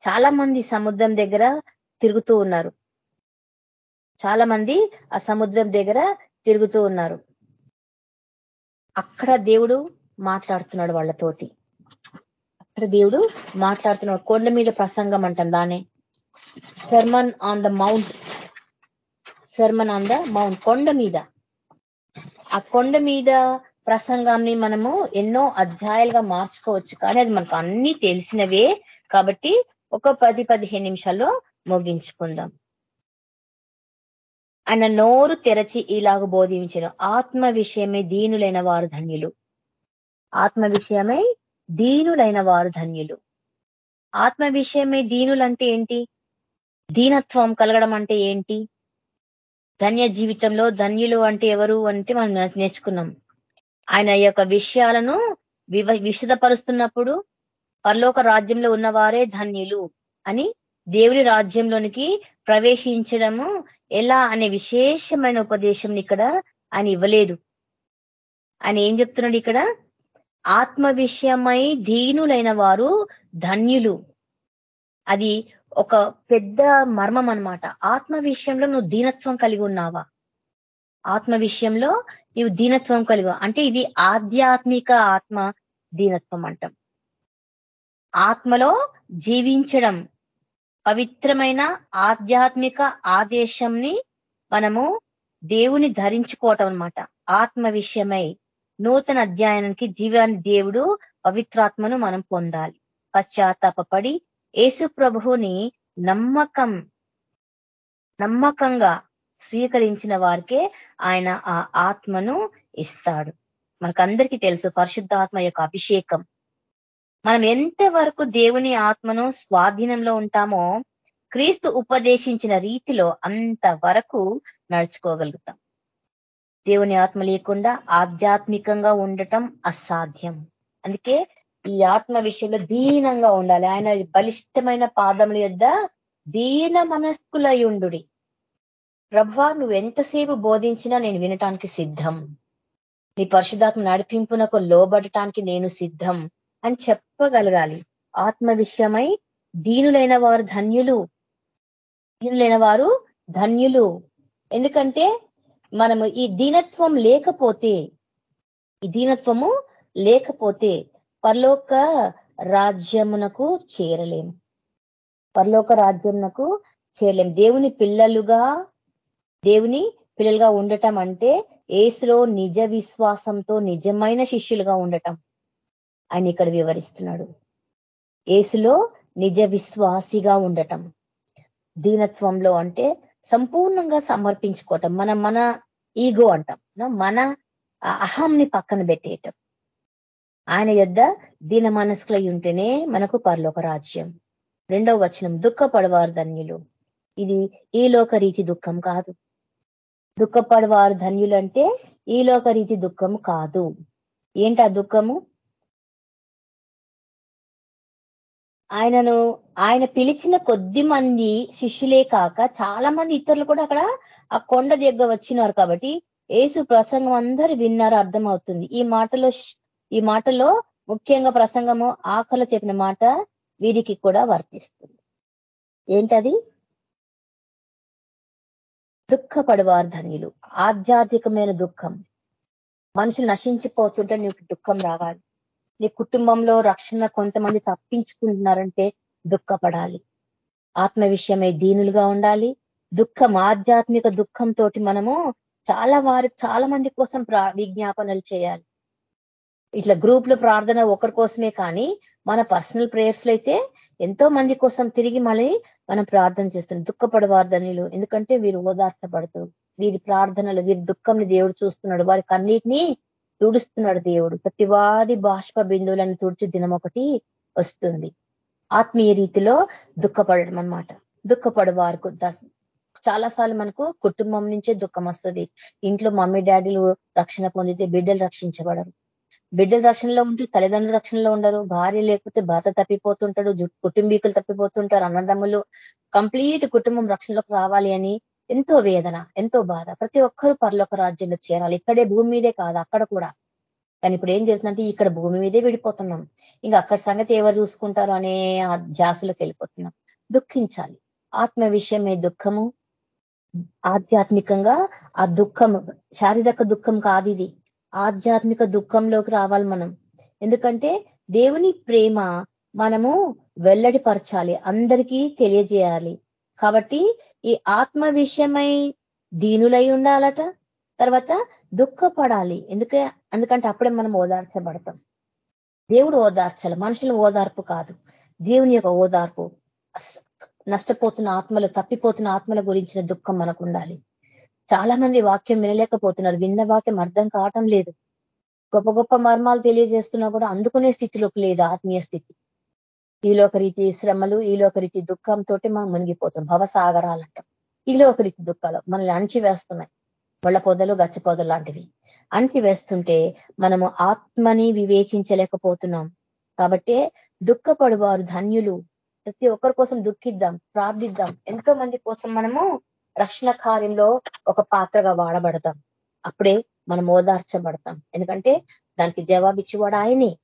చాలా మంది సముద్రం దగ్గర తిరుగుతూ ఉన్నారు. చాలా మంది ఆ సముద్రం దగ్గర తిరుగుతూ ఉన్నారు. అక్కడ దేవుడు మాట్లాడుతున్నాడు వాళ్ళతోటి. అక్కడ దేవుడు మాట్లాడుతున్నాడు. కొండ మీద ప్రసంగం అంటాం దానే sermon on the mount sermon on the mount కొండ మీద. ఆ కొండ మీద ప్రసంగాన్ని మనము ఎన్నో అధ్యాయాలుగా మార్చుకోవచ్చు. కానీ అది మనకు అన్ని తెలిసినవే. కాబట్టి ఒక పది పదిహేను నిమిషాల్లో ముగించుకుందాం. ఆయన నోరు తెరచి ఇలాగ బోధించను. ఆత్మ విషయమే దీనులైన వారు ధన్యులు. ఆత్మ విషయమై దీనులైన వారు ధన్యులు. ఆత్మ విషయమే దీనులంటే ఏంటి? దీనత్వం కలగడం అంటే ఏంటి? ధన్య జీవితంలో ధన్యులు అంటే ఎవరు అంటే మనం నేర్చుకున్నాం. ఆయన యొక్క విషయాలను విశదపరుస్తున్నప్పుడు పరలోక రాజ్యంలో ఉన్నవారే ధన్యులు అని దేవుని రాజ్యంలోనికి ప్రవేశించడము ఎలా అనే విశేషమైన ఉపదేశం ఇక్కడ ఆయన ఇవ్వలేదు. ఆయన ఏం చెప్తున్నాడు ఇక్కడ? ఆత్మ విషయమై దీనులైన వారు ధన్యులు. అది ఒక పెద్ద మర్మం అనమాట ఆత్మ విషయంలో నువ్వు దీనత్వం కలిగి ఉన్నావా? ఆత్మ విషయంలో నీవు దీనత్వం కలిగి. అంటే ఇది ఆధ్యాత్మిక ఆత్మ దీనత్వం అంటాం. ఆత్మలో జీవించడం పవిత్రమైన ఆధ్యాత్మిక ఆదేశంని మనము దేవుని ధరించుకోవటం అనమాట ఆత్మ విషయమై నూతన అధ్యయనానికి జీవాన్ని దేవుడు పవిత్రాత్మను మనం పొందాలి. పశ్చాత్తాపడి యేసు ప్రభువుని నమ్మకం నమ్మకంగా స్వీకరించిన వారికే ఆయన ఆ ఆత్మను ఇస్తాడు. మనకందరికీ తెలుసు పరిశుద్ధాత్మ యొక్క అభిషేకం. మనం ఎంతవరకు దేవుని ఆత్మను స్వాధీనంలో ఉంటామో క్రీస్తు ఉపదేశించిన రీతిలో అంతవరకు నడుచుకోగలుగుతాం. దేవుని ఆత్మ లేకుండా ఆధ్యాత్మికంగా ఉండటం అసాధ్యం. అందుకే ఈ ఆత్మ విషయంలో దీనంగా ఉండాలి. ఆయన బలిష్టమైన పాదముల యొద్ దీన మనస్కులయుండు ప్రభా నువ్వు ఎంతసేపు బోధించినా నేను వినటానికి సిద్ధం. నీ పరిశుధాత్మ నడిపింపునకు లోబడటానికి నేను సిద్ధం అని చెప్పగలగాలి. ఆత్మ విషయమై దీనులైన వారు ధన్యులు. దీనులైన వారు ధన్యులు. ఎందుకంటే మనము ఈ దీనత్వం లేకపోతే ఈ దీనత్వము లేకపోతే పరలోక రాజ్యమునకు చేరలేము. పరలోక రాజ్యమునకు చేరలేము. దేవుని పిల్లలుగా దేవుని పిల్లలుగా ఉండటం అంటే ఏసులో నిజ విశ్వాసంతో నిజమైన శిష్యులుగా ఉండటం ఆయన ఇక్కడ వివరిస్తున్నాడు. ఏసులో నిజ విశ్వాసిగా ఉండటం. దీనత్వంలో అంటే సంపూర్ణంగా సమర్పించుకోవటం. మన మన ఈగో అంటాం. మన అహంని పక్కన పెట్టేయటం. ఆయన యొద్ దీన మనస్కులై ఉంటేనే మనకు పరలోక రాజ్యం. రెండవ వచనం దుఃఖపడవారు ధన్యులు. ఇది ఈ లోక రీతి దుఃఖం కాదు. దుఃఖపడవారు ధన్యులంటే ఈలోక ఈ రీతి దుఃఖం కాదు. ఏంటి ఆ దుఃఖము? ఆయనను ఆయన పిలిచిన కొద్ది మంది శిష్యులే కాక చాలా మంది ఇతరులు కూడా అక్కడ ఆ కొండ దగ్గర వచ్చినారు కాబట్టి ఏసు ప్రసంగం అందరూ విన్నారు అర్థమవుతుంది. ఈ మాటలో ఈ మాటలో ముఖ్యంగా ప్రసంగము ఆకలి చెప్పిన మాట వీరికి కూడా వర్తిస్తుంది. ఏంటది? దుఃఖపడవారు ధనియులు. ఆధ్యాత్మికమైన దుఃఖం. మనుషులు నశించిపోతుంటే నీకు దుఃఖం రావాలి. నీ కుటుంబంలో రక్షణ కొంతమంది తప్పించుకుంటున్నారంటే దుఃఖపడాలి. ఆత్మ విషయమై దీనులుగా ఉండాలి. దుఃఖం ఆధ్యాత్మిక దుఃఖంతో మనము చాలా వారు చాలా మంది కోసం విజ్ఞాపనలు చేయాలి. ఇట్లా గ్రూప్లో ప్రార్థన ఒకరి కోసమే కానీ మన పర్సనల్ ప్రేయర్స్లో అయితే ఎంతో మంది కోసం తిరిగి మళ్ళీ మనం ప్రార్థన చేస్తున్నాం. దుఃఖపడవార్ధనలు ఎందుకంటే వీరు ఓదార్చబడుతూ వీరి ప్రార్థనలు వీరి దుఃఖంని దేవుడు చూస్తున్నాడు. వారి కన్నీటిని తుడుస్తున్నాడు దేవుడు. ప్రతి వాడి బాష్ప బిందువులను తుడిచి దినం ఒకటి వస్తుంది. ఆత్మీయ రీతిలో దుఃఖపడడం అనమాట దుఃఖపడవారు చాలాసార్లు మనకు కుటుంబం నుంచే దుఃఖం వస్తుంది. ఇంట్లో మమ్మీ డాడీలు రక్షణ పొందితే బిడ్డలు రక్షించబడరు. బిడ్డల రక్షణలో ఉంటే తల్లిదండ్రుల రక్షణలో ఉండరు. భార్య లేకపోతే భర్త తప్పిపోతుంటాడు. కుటుంబీకులు తప్పిపోతుంటారు. అన్నదమ్ములు కంప్లీట్ కుటుంబం రక్షణలోకి రావాలి అని ఎంతో వేదన ఎంతో బాధ. ప్రతి ఒక్కరు పరలోక రాజ్యంలో చేరాలి. ఇక్కడే భూమి మీదే కాదు అక్కడ కూడా. కానీ ఇప్పుడు ఏం జరుగుతుందంటే ఇక్కడ భూమి మీదే విడిపోతున్నాం. ఇంకా అక్కడ సంగతి ఎవరు చూసుకుంటారు అనే ధ్యాసలోకి వెళ్ళిపోతున్నాం. దుఃఖించాలి. ఆత్మ విషయమే దుఃఖము. ఆధ్యాత్మికంగా ఆ దుఃఖం శారీరక దుఃఖం కాదు ఇది. ఆధ్యాత్మిక దుఃఖంలోకి రావాలి మనం. ఎందుకంటే దేవుని ప్రేమ మనము వెల్లడిపరచాలి అందరికీ తెలియజేయాలి. కాబట్టి ఈ ఆత్మ విషయమై దీనులై ఉండాలట తర్వాత దుఃఖపడాలి. ఎందుకే? ఎందుకంటే అప్పుడే మనం ఓదార్చబడతాం. దేవుడు ఓదార్చాలి మనుషుల ఓదార్పు కాదు. దేవుని యొక్క ఓదార్పు నష్టపోతున్న ఆత్మలు తప్పిపోతున్న ఆత్మల గురించిన దుఃఖం మనకు ఉండాలి. చాలా మంది వాక్యం వినలేకపోతున్నారు. విన్న వాక్యం అర్థం కావటం లేదు. గొప్ప గొప్ప మర్మాలు తెలియజేస్తున్నా కూడా అందుకునే స్థితిలోకి లేదు ఆత్మీయ స్థితి. ఈలోక రీతి శ్రమలు ఈలోక రీతి దుఃఖంతో మనం మునిగిపోతున్నాం. భవసాగరాలు అంటాం ఈలోక రీతి దుఃఖాలు మనల్ని అణిచివేస్తున్నాయి. వాళ్ళ పొదలు గచ్చ పొదలు లాంటివి. అణిచివేస్తుంటే మనము ఆత్మని వివేచించలేకపోతున్నాం. కాబట్టే దుఃఖపడువారు ధన్యులు. ప్రతి ఒక్కరి కోసం దుఃఖిద్దాం ప్రార్థిద్దాం. ఎంతో మంది కోసం మనము రక్షణ కార్యంలో ఒక పాత్రగా వాడబడతాం. అప్పుడే మనం ఓదార్చబడతాం. ఎందుకంటే దానికి జవాబిచ్చివాడు ఆయనే.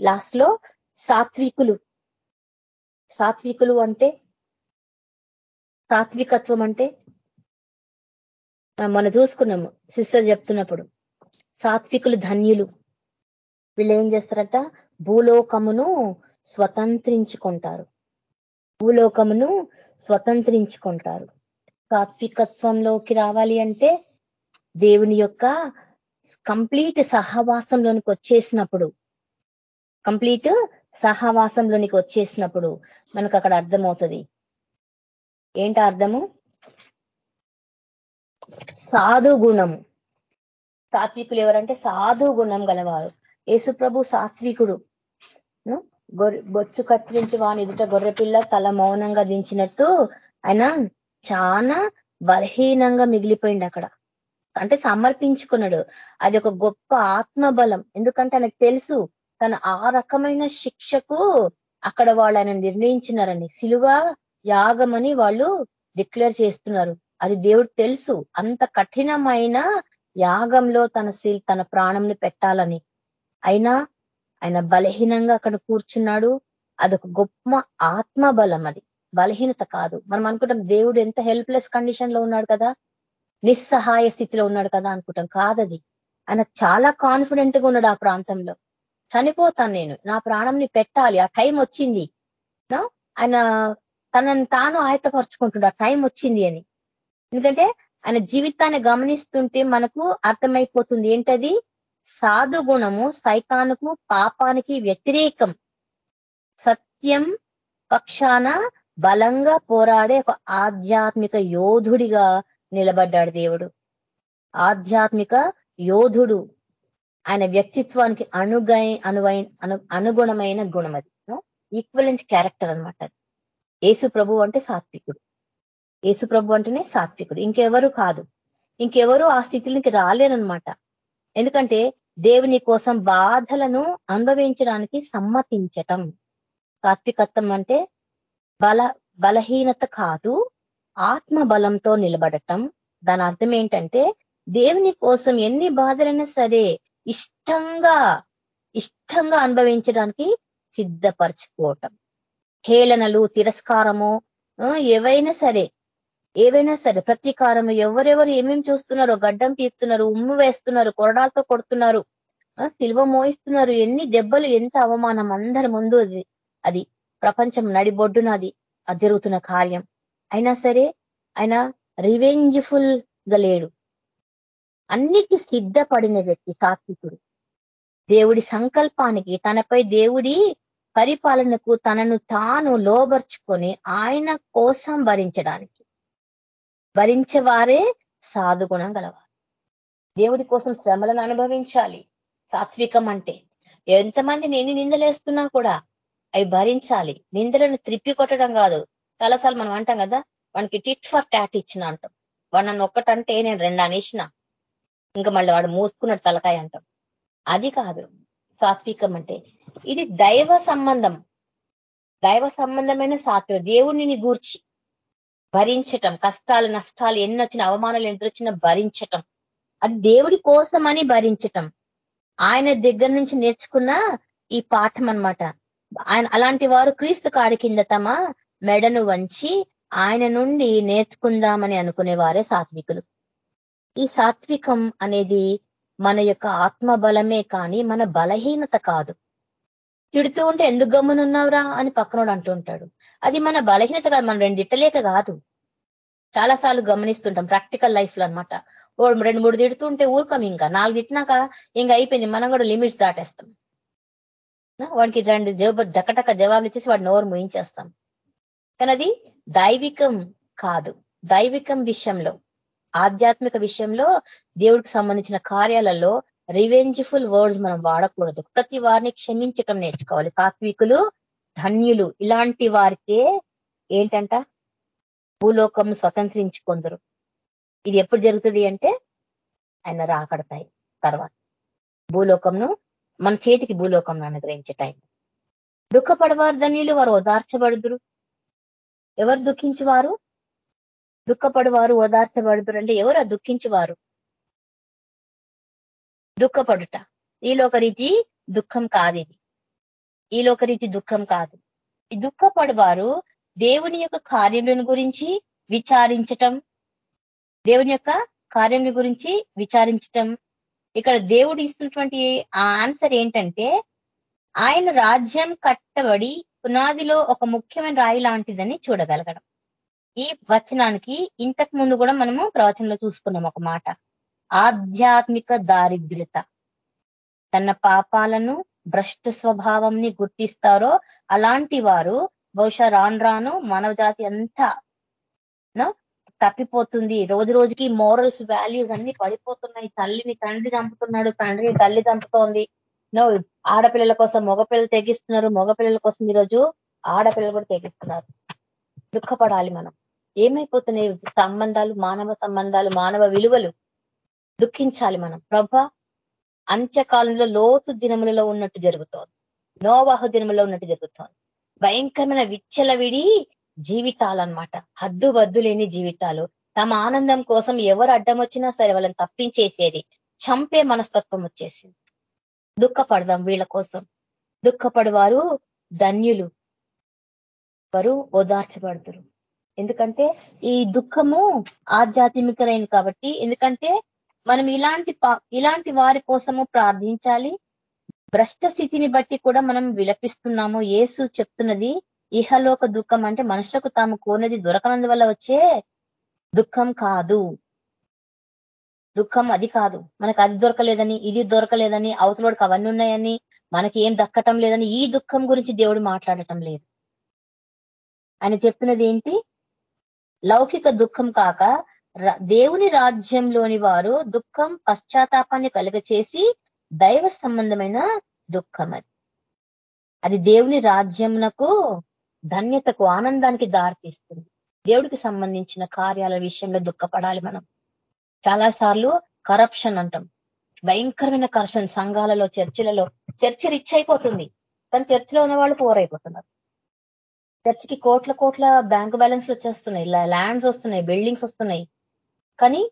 లాస్ట్లో సాత్వికులు. సాత్వికులు అంటే సాత్వికత్వం అంటే మనం చూసుకున్నాము సిస్టర్ చెప్తున్నప్పుడు. సాత్వికులు ధన్యులు. వీళ్ళు ఏం చేస్తారట? భూలోకమును స్వతంత్రించుకుంటారు. భూలోకమును స్వతంత్రించుకుంటారు. సాత్వికత్వంలోకి రావాలి అంటే దేవుని యొక్క కంప్లీట్ సహవాసంలోనికి వచ్చేసినప్పుడు కంప్లీట్ సహవాసంలోనికి వచ్చేసినప్పుడు మనకు అక్కడ అర్థమవుతుంది. ఏంట అర్థము? సాధు గుణము సాత్వికులు ఎవరంటే సాధు గుణం గలవారు. యేసుప్రభు సాత్వికుడు. బొచ్చు కత్తిరించి వాని ఎదుట గొర్రెపిల్ల తల మౌనంగా దించినట్టు ఆయన చాలా బలహీనంగా మిగిలిపోయింది అక్కడ. అంటే సమర్పించుకున్నాడు. అది ఒక గొప్ప ఆత్మబలం. ఎందుకంటే ఆయనకు తెలుసు తన ఆ రకమైన శిక్షకు అక్కడ వాళ్ళు ఆయన నిర్ణయించినారని. సిలువ యాగమని వాళ్ళు డిక్లేర్ చేస్తున్నారు. అది దేవుడు తెలుసు. అంత కఠినమైన యాగంలో తన తన ప్రాణంని పెట్టాలని. అయినా ఆయన బలహీనంగా అక్కడ కూర్చున్నాడు. అదొక గొప్ప ఆత్మ బలం అది. బలహీనత కాదు. మనం అనుకుంటాం దేవుడు ఎంత హెల్ప్లెస్ కండిషన్లో ఉన్నాడు కదా? నిస్సహాయ స్థితిలో ఉన్నాడు కదా అనుకుంటాం. కాదది. ఆయన చాలా కాన్ఫిడెంట్గా ఉన్నాడు ఆ ప్రాంతంలో. చనిపోతాను నేను. నా ప్రాణంని పెట్టాలి. ఆ టైం వచ్చింది. ఆయన తనని తాను ఆయతపరుచుకుంటున్నాడు ఆ టైం వచ్చింది అని. ఎందుకంటే ఆయన జీవితాన్ని గమనిస్తుంటే మనకు అర్థమైపోతుంది. ఏంటది? సాధు గుణము సైతానుకు పాపానికి వ్యతిరేకం. సత్యం పక్షాన బలంగా పోరాడే ఒక ఆధ్యాత్మిక యోధుడిగా నిలబడ్డాడు దేవుడు. ఆధ్యాత్మిక యోధుడు ఆయన వ్యక్తిత్వానికి అనుగై అనువై అనుగుణమైన గుణం అది ఈక్వలెంట్ క్యారెక్టర్ అనమాట అది. యేసు ప్రభు అంటే సాత్వికుడు. యేసు ప్రభు అంటేనే సాత్వికుడు. ఇంకెవరు కాదు. ఇంకెవరు ఆ స్థితిలోకి రాలేరనమాట ఎందుకంటే దేవుని కోసం బాధలను అనుభవించడానికి సమ్మతించటం. సాత్వికత్వం అంటే బల బలహీనత కాదు ఆత్మ బలంతో నిలబడటం. దాని అర్థం ఏంటంటే దేవుని కోసం ఎన్ని బాధలైనా సరే ఇష్టంగా ఇష్టంగా అనుభవించడానికి సిద్ధపరచుకోవటం. హేళనలు తిరస్కారము ఏవైనా సరే ఏవైనా సరే ప్రతీకారము ఎవరెవరు ఏమేమి చూస్తున్నారో గడ్డం పీక్తున్నారు ఉమ్ము వేస్తున్నారు కొరడాలతో కొడుతున్నారు సిల్వ మోయిస్తున్నారు ఎన్ని దెబ్బలు ఎంత అవమానం అందరి ముందు అది అది ప్రపంచం నడిబొడ్డున అది జరుగుతున్న కార్యం. అయినా సరే ఆయన రివెంజ్ఫుల్గా లేడు. అన్నిటి సిద్ధపడిన వ్యక్తి సాత్వికుడు. దేవుడి సంకల్పానికి తనపై దేవుడి పరిపాలనకు తనను తాను లోబర్చుకొని ఆయన కోసం భరించడానికి. భరించేవారే సాధుగుణం గలవారు. దేవుడి కోసం శ్రమలను అనుభవించాలి. సాత్వికం అంటే ఎంతమంది నేను నిందలేస్తున్నా కూడా అవి భరించాలి. నిందలను త్రిప్పి కొట్టడం కాదు. చాలాసార్లు మనం అంటాం కదా వానికి టిట్ ఫర్ టాట్ ఇచ్చిన అంటాం. వాడు నన్ను ఒక్కటంటే నేను రెండు అనేసిన. ఇంకా మళ్ళీ వాడు మూసుకున్నాడు తలకాయ అంటాం. అది కాదు. సాత్వికం అంటే ఇది దైవ సంబంధం. దైవ సంబంధమైన సాత్వ దేవుడిని గూర్చి భరించటం. కష్టాలు నష్టాలు ఎన్నొచ్చిన అవమానాలు ఎదురొచ్చిన భరించటం. అది దేవుడి కోసమని భరించటం. ఆయన దగ్గర నుంచి నేర్చుకున్న ఈ పాఠం అనమాట ఆయన అలాంటి వారు క్రీస్తు కాడి కింద తమ మెడను వంచి ఆయన నుండి నేర్చుకుందామని అనుకునే వారే సాత్వికులు. ఈ సాత్వికం అనేది మన యొక్క ఆత్మ బలమే కానీ మన బలహీనత కాదు. తిడుతూ ఉంటే ఎందుకు గమ్మునున్నావురా అని పక్కనోడు అంటుంటాడు అది మన బలహీనత కాదు మనం రెండు తిట్టలేక కాదు. చాలాసార్లు గమనిస్తుంటాం ప్రాక్టికల్ లైఫ్లో అనమాట ఓ రెండు మూడు తిడుతుంటే ఊరుకం ఇంకా. నాలుగు తిట్టినాక ఇంకా అయిపోయింది. మనం కూడా లిమిట్స్ దాటేస్తాం. వాడికి రెండు జవాబు డకటక జవాబులు ఇచ్చేసి వాడు నోరు ముయించేస్తాం. కానీ అది దైవికం కాదు. దైవికం విషయంలో ఆధ్యాత్మిక విషయంలో దేవుడికి సంబంధించిన కార్యాలలో రివెంజ్ఫుల్ వర్డ్స్ మనం వాడకూడదు. ప్రతి వారిని క్షమించటం నేర్చుకోవాలి. సాత్వికులు ధన్యులు ఇలాంటి వారికే ఏంటంట? భూలోకం స్వతంత్రించుకుందరు. ఇది ఎప్పుడు జరుగుతుంది అంటే ఆయన రాకడతాయి. తర్వాత భూలోకంను మన చేతికి భూలోకం అనుగ్రహించే టైం దుఃఖపడవారు ధన్యులు వారు ఓదార్చబడుదురు. ఎవరు దుఃఖించేవారు? దుఃఖపడవారు ఓదార్చబడుదురు అంటే ఎవరు ఆ దుఃఖించేవారు? దుఃఖపడుట. ఈ లోకరీతి దుఃఖం కాదు ఇది. ఈ లోకరీతి దుఃఖం కాదు. ఈ దుఃఖపడవారు దేవుని యొక్క కార్యములను గురించి విచారించటం. దేవుని యొక్క కార్యం గురించి విచారించటం. ఇక్కడ దేవుడు ఇస్తున్నటువంటి ఆ ఆన్సర్ ఏంటంటే ఆయన రాజ్యం కట్టబడి పునాదిలో ఒక ముఖ్యమైన రాయి లాంటిదని చూడగలగడం. ఈ వచనానికి ఇంతకు ముందు కూడా మనము ప్రవచనంలో చూసుకున్నాం ఒక మాట. ఆధ్యాత్మిక దారిద్ర్యత. తన పాపాలను భ్రష్ట స్వభావంని గుర్తిస్తారో అలాంటి వారు బహుశా రాను రాను మానవ జాతి అంతా తప్పిపోతుంది. రోజు రోజుకి మోరల్స్ వాల్యూస్ అన్ని పడిపోతున్నాయి. తల్లిని తండ్రి చంపుతున్నాడు తండ్రిని తల్లి చంపుతోంది. నో ఆడపిల్లల కోసం మగపిల్లలు తెగిస్తున్నారు. మగపిల్లల కోసం ఈరోజు ఆడపిల్లలు కూడా తెగిస్తున్నారు. దుఃఖపడాలి మనం. ఏమైపోతున్నాయి? సంబంధాలు మానవ సంబంధాలు మానవ విలువలు దుఃఖించాలి మనం. ప్రభ అంత్యకాలంలో లోతు దినములలో ఉన్నట్టు జరుగుతోంది. నోవాహు దినములో ఉన్నట్టు జరుగుతోంది. భయంకరమైన విచ్చలవిడి జీవితాలన్నమాట. హద్దు వద్దు లేని జీవితాలు. తమ ఆనందం కోసం ఎవరు అడ్డం వచ్చినా సరే వాళ్ళని తప్పించేసేది. చంపే మనస్తత్వం వచ్చేసింది. దుఃఖపడదాం వీళ్ళ కోసం. దుఃఖపడవారు ధన్యులు. వారు ఓదార్చబడతారు. ఎందుకంటే ఈ దుఃఖము ఆధ్యాత్మికరైన కాబట్టి ఎందుకంటే మనం ఇలాంటి ఇలాంటి వారి కోసము ప్రార్థించాలి. భ్రష్ట స్థితిని బట్టి కూడా మనం విలపిస్తున్నాము. ఏసు చెప్తున్నది ఇహలోక దుఃఖం అంటే మనుషులకు తాము కోరినది దొరకనందువల్ల వచ్చే దుఃఖం కాదు. దుఃఖం అది కాదు. మనకు అది దొరకలేదని ఇది దొరకలేదని అవతలోడికి అవన్నీ ఉన్నాయని మనకి ఏం దక్కటం లేదని ఈ దుఃఖం గురించి దేవుడు మాట్లాడటం లేదు. ఆయన చెప్తున్నది ఏంటి? లౌకిక దుఃఖం కాక దేవుని రాజ్యంలోని వారు దుఃఖం పశ్చాత్తాపాన్ని కలుగచేసి దైవ సంబంధమైన దుఃఖం అది. అది దేవుని రాజ్యంనకు ధన్యతకు ఆనందానికి దారితీస్తుంది. దేవుడికి సంబంధించిన కార్యాల విషయంలో దుఃఖపడాలి మనం. చాలా సార్లు కరప్షన్ అంటాం. భయంకరమైన కరప్షన్ సంఘాలలో చర్చిలలో చర్చి రిచ్ అయిపోతుంది. కానీ చర్చిలో ఉన్న వాళ్ళు పోర్ అయిపోతున్నారు. చర్చికి కోట్ల కోట్ల బ్యాంక్ బ్యాలెన్స్ వచ్చేస్తున్నాయి. ల్యాండ్స్ వస్తున్నాయి బిల్డింగ్స్ వస్తున్నాయి. కానీ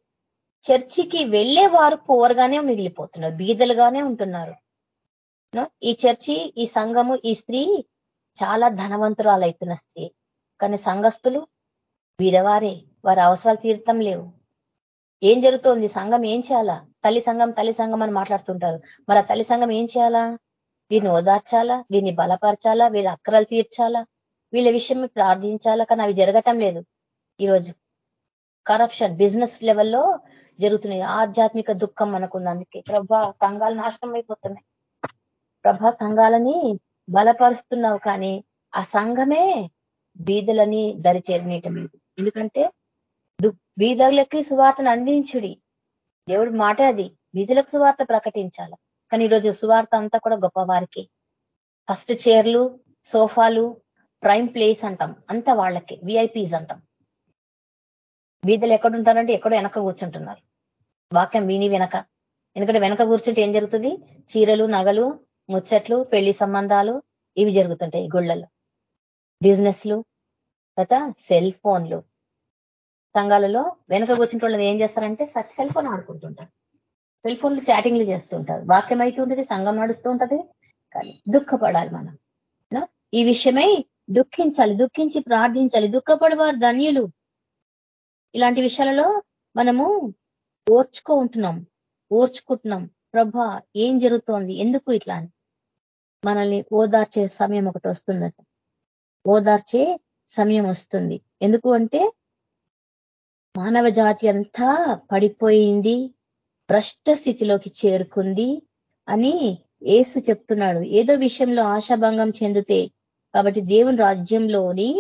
చర్చికి వెళ్ళే వారు పోవర్గానే మిగిలిపోతున్నారు. బీదలుగానే ఉంటున్నారు. ఈ చర్చి ఈ సంఘము ఈ స్త్రీ చాలా ధనవంతురాలు అవుతున్న స్త్రీ. కానీ సంఘస్థులు వీరవారే. వారి అవసరాలు తీర్థం లేవు. ఏం జరుగుతోంది? సంఘం ఏం చేయాలా? తల్లి సంఘం తల్లి సంఘం అని మాట్లాడుతుంటారు. మరి ఆ తల్లి సంఘం ఏం చేయాలా? వీరిని ఓదార్చాలా? వీరిని బలపరచాలా? వీరి అక్కరాలు తీర్చాలా? వీళ్ళ విషయం ప్రార్థించాలా? కానీ అవి జరగటం లేదు. ఈరోజు కరప్షన్ బిజినెస్ లెవెల్లో జరుగుతున్నాయి. ఆధ్యాత్మిక దుఃఖం మనకుంది ప్రభా సంఘాలు నాశనం అయిపోతున్నాయి. ప్రభా సంఘాలని బలపరుస్తున్నావు కానీ ఆ సంఘమే బీదులని దరి చేరనీయటం లేదు. ఎందుకంటే బీదర్లకి సువార్తను అందించుడి. దేవుడి మాట అది. బీదులకు సువార్త ప్రకటించాల. కానీ ఈరోజు సువార్త అంతా కూడా గొప్పవారికి. ఫస్ట్ చైర్లు సోఫాలు ప్రైమ్ ప్లేస్ అంటాం. అంతా వాళ్ళకి. విఐపీస్ అంటాం. బీదలు ఎక్కడుంటారంటే ఎక్కడో వెనక కూర్చుంటున్నారు. వాక్యం విని వెనక. ఎందుకంటే వెనక కూర్చుంటే ఏం జరుగుతుంది? చీరలు నగలు ముచ్చట్లు పెళ్ళి సంబంధాలు ఇవి జరుగుతుంటాయి గుళ్ళల్లో. బిజినెస్లు తర్వాత సెల్ ఫోన్లు. సంఘాలలో వెనక కూర్చుంటే వాళ్ళు ఏం చేస్తారంటే సెల్ ఫోన్ ఆడుకుంటుంటారు. సెల్ ఫోన్లు చాటింగ్లు చేస్తుంటారు. వాక్యం అయితే ఉంటుంది సంఘం నడుస్తూ ఉంటది కానీ దుఃఖపడాలి మనం. ఈ విషయమై దుఃఖించాలి దుఃఖించి ప్రార్థించాలి. దుఃఖపడేవారు ధన్యులు. ఇలాంటి విషయాలలో మనము ఓర్చుకో ఉంటున్నాం ఓర్చుకుంటున్నాం. ప్రభా ఏం జరుగుతోంది? ఎందుకు ఇట్లా అని? మనల్ని ఓదార్చే సమయం ఒకటి వస్తుందట. ఓదార్చే సమయం వస్తుంది. ఎందుకు అంటే మానవ జాతి అంతా పడిపోయింది భ్రష్ట స్థితిలోకి చేరుకుంది అని ఏసు చెప్తున్నాడు. ఏదో విషయంలో ఆశాభంగం చెందితే కాబట్టి దేవుని రాజ్యంలోని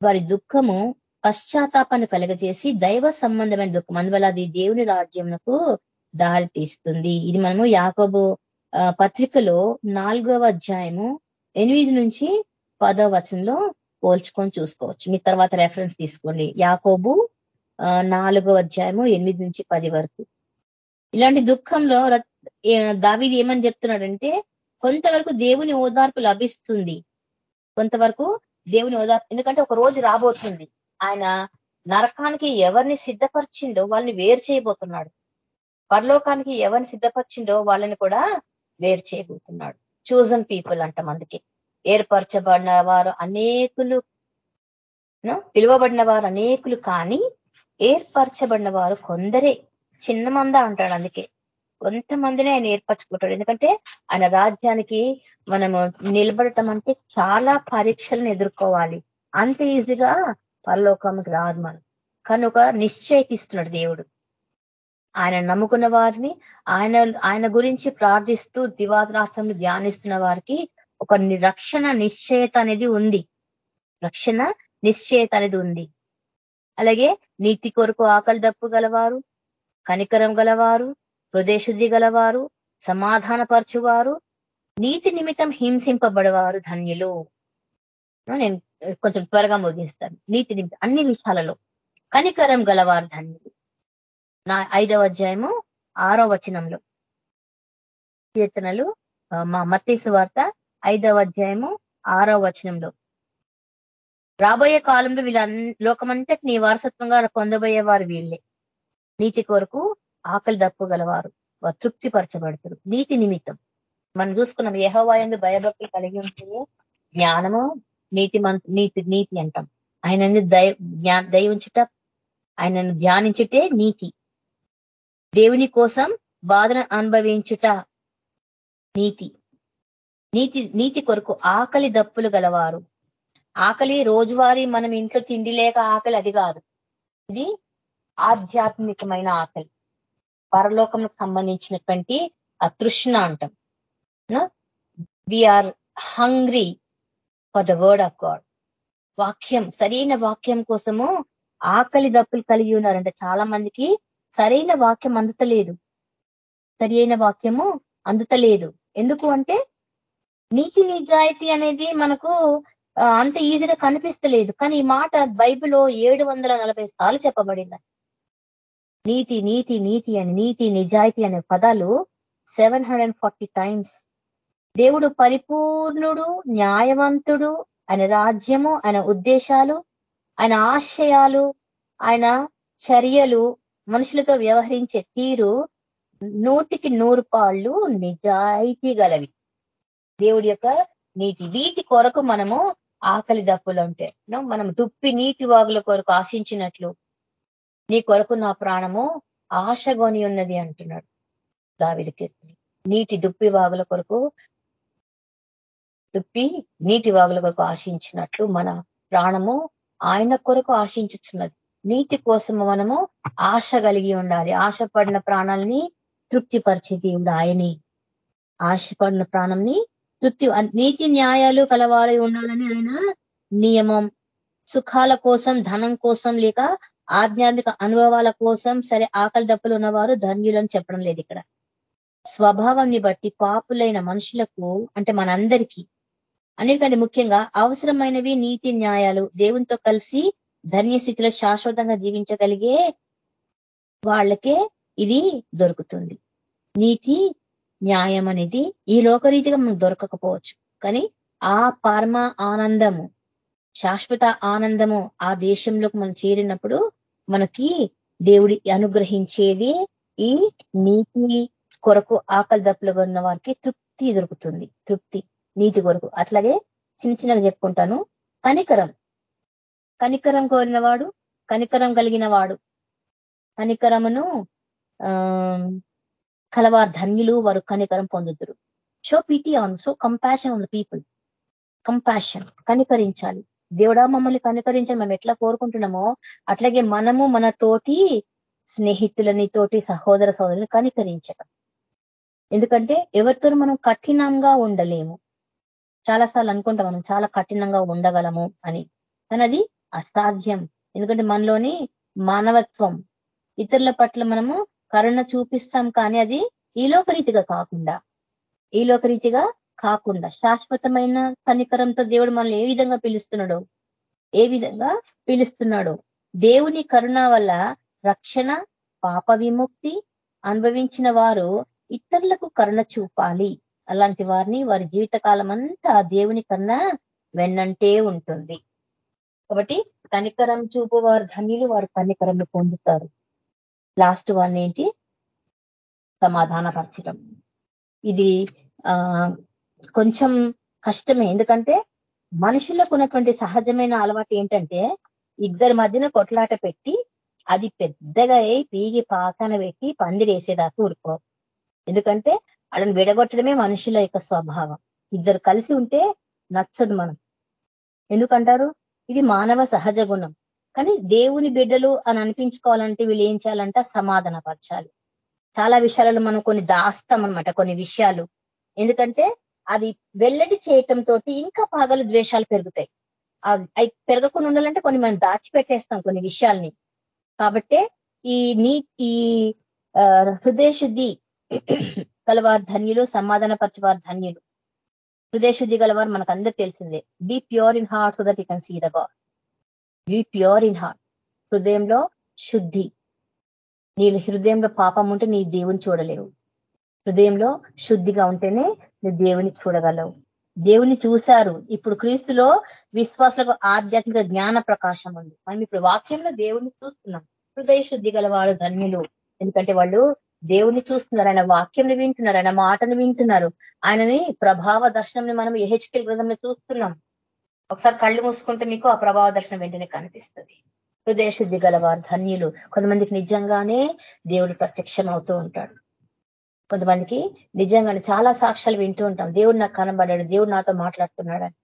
వారి దుఃఖము పశ్చాత్తాపాన్ని కలగజేసి దైవ సంబంధమైన దుఃఖం అందువల్ల అది దేవుని రాజ్యంకు దారి తీస్తుంది ఇది మనము యాకోబు పత్రికలో నాలుగవ అధ్యాయము ఎనిమిది నుంచి పదవ వచనంలో పోల్చుకొని చూసుకోవచ్చు. మీ తర్వాత రెఫరెన్స్ తీసుకోండి. యాకోబు నాలుగవ అధ్యాయము ఎనిమిది నుంచి పది వరకు. ఇలాంటి దుఃఖంలో దావిది ఏమని చెప్తున్నాడంటే కొంతవరకు దేవుని ఓదార్పు లభిస్తుంది. కొంతవరకు దేవుని ఓదార్పు ఎందుకంటే ఒక రోజు రాబోతుంది. ఆయన నరకానికి ఎవరిని సిద్ధపరిచిండో వాళ్ళని వేరు చేయబోతున్నాడు. పరలోకానికి ఎవరిని సిద్ధపరిచిండో వాళ్ళని కూడా వేరు చేయబోతున్నాడు. చూజన్ పీపుల్ అంటాం అందుకే ఏర్పరచబడిన వారు అనేకులు పిలువబడిన వారు అనేకులు కానీ ఏర్పరచబడిన వారు కొందరే. చిన్న మంద అంటాడు అందుకే. కొంతమందిని ఆయన ఏర్పరచుకుంటాడు. ఎందుకంటే ఆయన రాజ్యానికి మనము నిలబడటం అంటే చాలా పరీక్షలను ఎదుర్కోవాలి. అంత ఈజీగా పరలోకానికి రాదు మనం. కనుక నిశ్చయితిస్తున్నాడు దేవుడు. ఆయన నమ్ముకున్న వారిని ఆయన ఆయన గురించి ప్రార్థిస్తూ దివాద్రాస్త్రంలో ధ్యానిస్తున్న వారికి ఒక రక్షణ నిశ్చయత అనేది ఉంది. రక్షణ నిశ్చయత అనేది ఉంది. అలాగే నీతి కొరకు ఆకలి దప్పు గలవారు కనికరం గలవారు హృదయశుద్ధి గలవారు సమాధానపరచువారు నీతి నిమిత్తం హింసింపబడవారు ధన్యులు. నేను కొంచెం త్వరగా ముగిస్తాను. నీతి నిమిత్తం అన్ని విషయాలలో కనికరం గలవారు ధన్యులు. నా ఐదవ అధ్యాయము ఆరో వచనంలో కీర్తనలు మా మత్తీసు వార్త ఐదవ అధ్యాయము ఆరో వచనంలో రాబోయే కాలంలో వీళ్ళ లోకమంతటి నీ వారసత్వంగా పొందబోయే వారు వీళ్ళే. నీతి కొరకు ఆకలి దప్పు గలవారు వారు తృప్తిపరచబడతారు. నీతి నిమిత్తం. మనం చూసుకున్నాం ఏహోవాయందు భయభక్తులు కలిగి ఉంటే జ్ఞానము నీతి నీతి నీతి అంటాం. ఆయనని దయ దయ ఉంచుట ఆయనను ధ్యానించుటే నీతి. దేవుని కోసం బాధను అనుభవించుట నీతి. నీతి నీతి కొరకు ఆకలి దప్పులు గలవారు. ఆకలి రోజువారీ మనం ఇంట్లో తిండి లేక ఆకలి అది కాదు. ఇది ఆధ్యాత్మికమైన ఆకలి. పరలోకంకు సంబంధించినటువంటి అతృష్ణ అంటాం are hungry for the word of God వాక్యం సరైన వాక్యం కోసము ఆకలి దప్పులు కలిగి ఉన్నారంటే చాలా మందికి సరైన వాక్యం అందుతలేదు. సరి వాక్యము అందుతలేదు. ఎందుకు అంటే నీతి నిజాయితీ అనేది మనకు అంత ఈజీగా కనిపిస్తలేదు. కానీ ఈ మాట బైబిల్లో ఏడు వందల నలభై సార్లు చెప్పబడింది. నీతి నీతి నీతి అని నీతి నిజాయితీ అనే పదాలు సెవెన్ టైమ్స్. దేవుడు పరిపూర్ణుడు న్యాయవంతుడు ఆయన రాజ్యము ఆయన ఉద్దేశాలు ఆయన ఆశయాలు ఆయన చర్యలు మనుషులతో వ్యవహరించే తీరు నూటికి నూరు పాళ్ళు నిజాయితీ గలవి. దేవుడి యొక్క నీతి వీటి కొరకు మనము ఆకలి దప్పులు ఉంటే మనం దుప్పి నీటి వాగుల కొరకు ఆశించినట్లు నీ కొరకు నా ప్రాణము ఆశగొని ఉన్నది అంటున్నాడు దావిడికి నీటి దుప్పి వాగుల కొరకు దుప్పి నీటి వాగుల కొరకు ఆశించినట్లు మన ప్రాణము ఆయన కొరకు ఆశించుతున్నది నీతి కోసము మనము ఆశ కలిగి ఉండాలి. ఆశపడిన ప్రాణాలని తృప్తిపరిచే దేవుడు ఆయనే. ఆశపడిన ప్రాణంని తృప్తి నీతి న్యాయాలు కలవారై ఉండాలని ఆయన నియమం. సుఖాల కోసం ధనం కోసం లేక ఆధ్యాత్మిక అనుభవాల కోసం సరే ఆకలి దప్పులు ఉన్నవారు ధన్యులని చెప్పడం లేదు ఇక్కడ. స్వభావాన్ని బట్టి పాపులైన మనుషులకు అంటే మనందరికీ అన్నిటికంటే ముఖ్యంగా అవసరమైనవి నీతి న్యాయాలు దేవునితో కలిసి ధన్యస్థితిలో శాశ్వతంగా జీవించగలిగే వాళ్ళకే ఇది దొరుకుతుంది. నీతి న్యాయం అనేది ఈ లోకరీతిగా మనకు దొరకకపోవచ్చు. కానీ ఆ పరమ ఆనందము శాశ్వత ఆనందము ఆ దేశంలోకి మనం చేరినప్పుడు మనకి దేవుడి అనుగ్రహించేది ఈ నీతి కొరకు ఆకలి దప్పులుగా ఉన్న వారికి తృప్తి దొరుకుతుంది. తృప్తి నీతి కొరకు. అట్లాగే చిన్న చిన్నగా చెప్పుకుంటాను. కనికరం. కనికరం కోరినవాడు కనికరం కలిగిన వాడు కనికరమును కలవారు ధన్యులు వారు కనికరం పొందుతురు show pity on so compassion on the people compassion కనికరించాలి. దేవుడా మమ్మల్ని కనికరించాలి మనం ఎట్లా కోరుకుంటున్నామో అట్లాగే మనము మన తోటి స్నేహితులని తోటి సహోదర సహోదరుని కనికరించటం. ఎందుకంటే ఎవరితో మనం కఠినంగా ఉండలేము. చాలాసార్లు అనుకుంటాం మనం చాలా కఠినంగా ఉండగలము అని. కానీ అది అసాధ్యం. ఎందుకంటే మనలోని మానవత్వం ఇతరుల పట్ల మనము కరుణ చూపిస్తాం కానీ అది ఈలోక రీతిగా కాకుండా ఈలోక రీతిగా కాకుండా శాశ్వతమైన కనికరంతో దేవుడు మనల్ని ఏ విధంగా పిలుస్తున్నాడు ఏ విధంగా పిలుస్తున్నాడు దేవుని కరుణ వల్ల రక్షణ పాప విముక్తి అనుభవించిన వారు ఇతరులకు కరుణ చూపాలి. అలాంటి వారిని వారి జీవితకాలం అంతా దేవుని కన్నా వెన్నంటే ఉంటుంది. కాబట్టి కనికరం చూపు వారు ధన్యులు వారు కనికరం పొందుతారు. లాస్ట్ వన్ ఏంటి? సమాధానపరచడం ఇది ఆ కొంచెం కష్టమే. ఎందుకంటే మనుషులకు ఉన్నటువంటి సహజమైన అలవాటు ఏంటంటే ఇద్దరి మధ్యన కొట్లాట పెట్టి అది పెద్దగా అయి పీగి పాకన పెట్టి పందిరేసేదాకా ఊరుకో ఎందుకంటే వాళ్ళని విడగొట్టడమే మనుషుల యొక్క స్వభావం. ఇద్దరు కలిసి ఉంటే నచ్చదు మనం. ఎందుకంటారు? ఇది మానవ సహజ గుణం. కానీ దేవుని బిడ్డలు అని అనిపించుకోవాలంటే వీళ్ళు ఏం చేయాలంట? సమాధాన పరచాలి. చాలా విషయాలలో మనం కొన్ని దాస్తాం అనమాట కొన్ని విషయాలు. ఎందుకంటే అది వెల్లడి చేయటం తోటి ఇంకా పాగలు ద్వేషాలు పెరుగుతాయి. అవి పెరగకుండా ఉండాలంటే కొన్ని మనం దాచిపెట్టేస్తాం కొన్ని విషయాల్ని. కాబట్టే ఈ నీ ఈ హృదయ శుద్ధి ధన్యులు సమాధాన పరచవారు ధన్యులు. హృదయ శుద్ధి గలవారు మనకు అందరు తెలిసిందే. Be pure in heart so that you can see the God be pure in heart హృదయంలో శుద్ధి. నీ హృదయంలో పాపం ఉంటే నీ దేవుని చూడలేవు. హృదయంలో శుద్ధిగా ఉంటేనే నీ దేవుని చూడగలవు. దేవుని చూశారు. ఇప్పుడు క్రీస్తులో విశ్వాసులకు ఆధ్యాత్మిక జ్ఞాన ప్రకాశం ఉంది. మనం ఇప్పుడు వాక్యంలో దేవుని చూస్తున్నాం. హృదయ శుద్ధి గల వారు ధన్యులు. ఎందుకంటే వాళ్ళు దేవుని చూస్తున్నారు ఆయన వాక్యంని వింటున్నారు ఆయన మాటను వింటున్నారు. ఆయనని ప్రభావ దర్శనంని మనం ఎహెచ్కెల్ గ్రంథంలో చూస్తున్నాం. ఒకసారి కళ్ళు మూసుకుంటే మీకు ఆ ప్రభావ దర్శనం వెంటనే కనిపిస్తుంది. హృదయ శుద్ధి గలవారు ధన్యులు. కొంతమందికి నిజంగానే దేవుడు ప్రత్యక్షం అవుతూ ఉంటాడు. కొంతమందికి నిజంగానే చాలా సాక్ష్యాలు వింటూ ఉంటాం. దేవుడు నాకు కనబడ్డాడు దేవుడు నాతో మాట్లాడుతున్నాడని.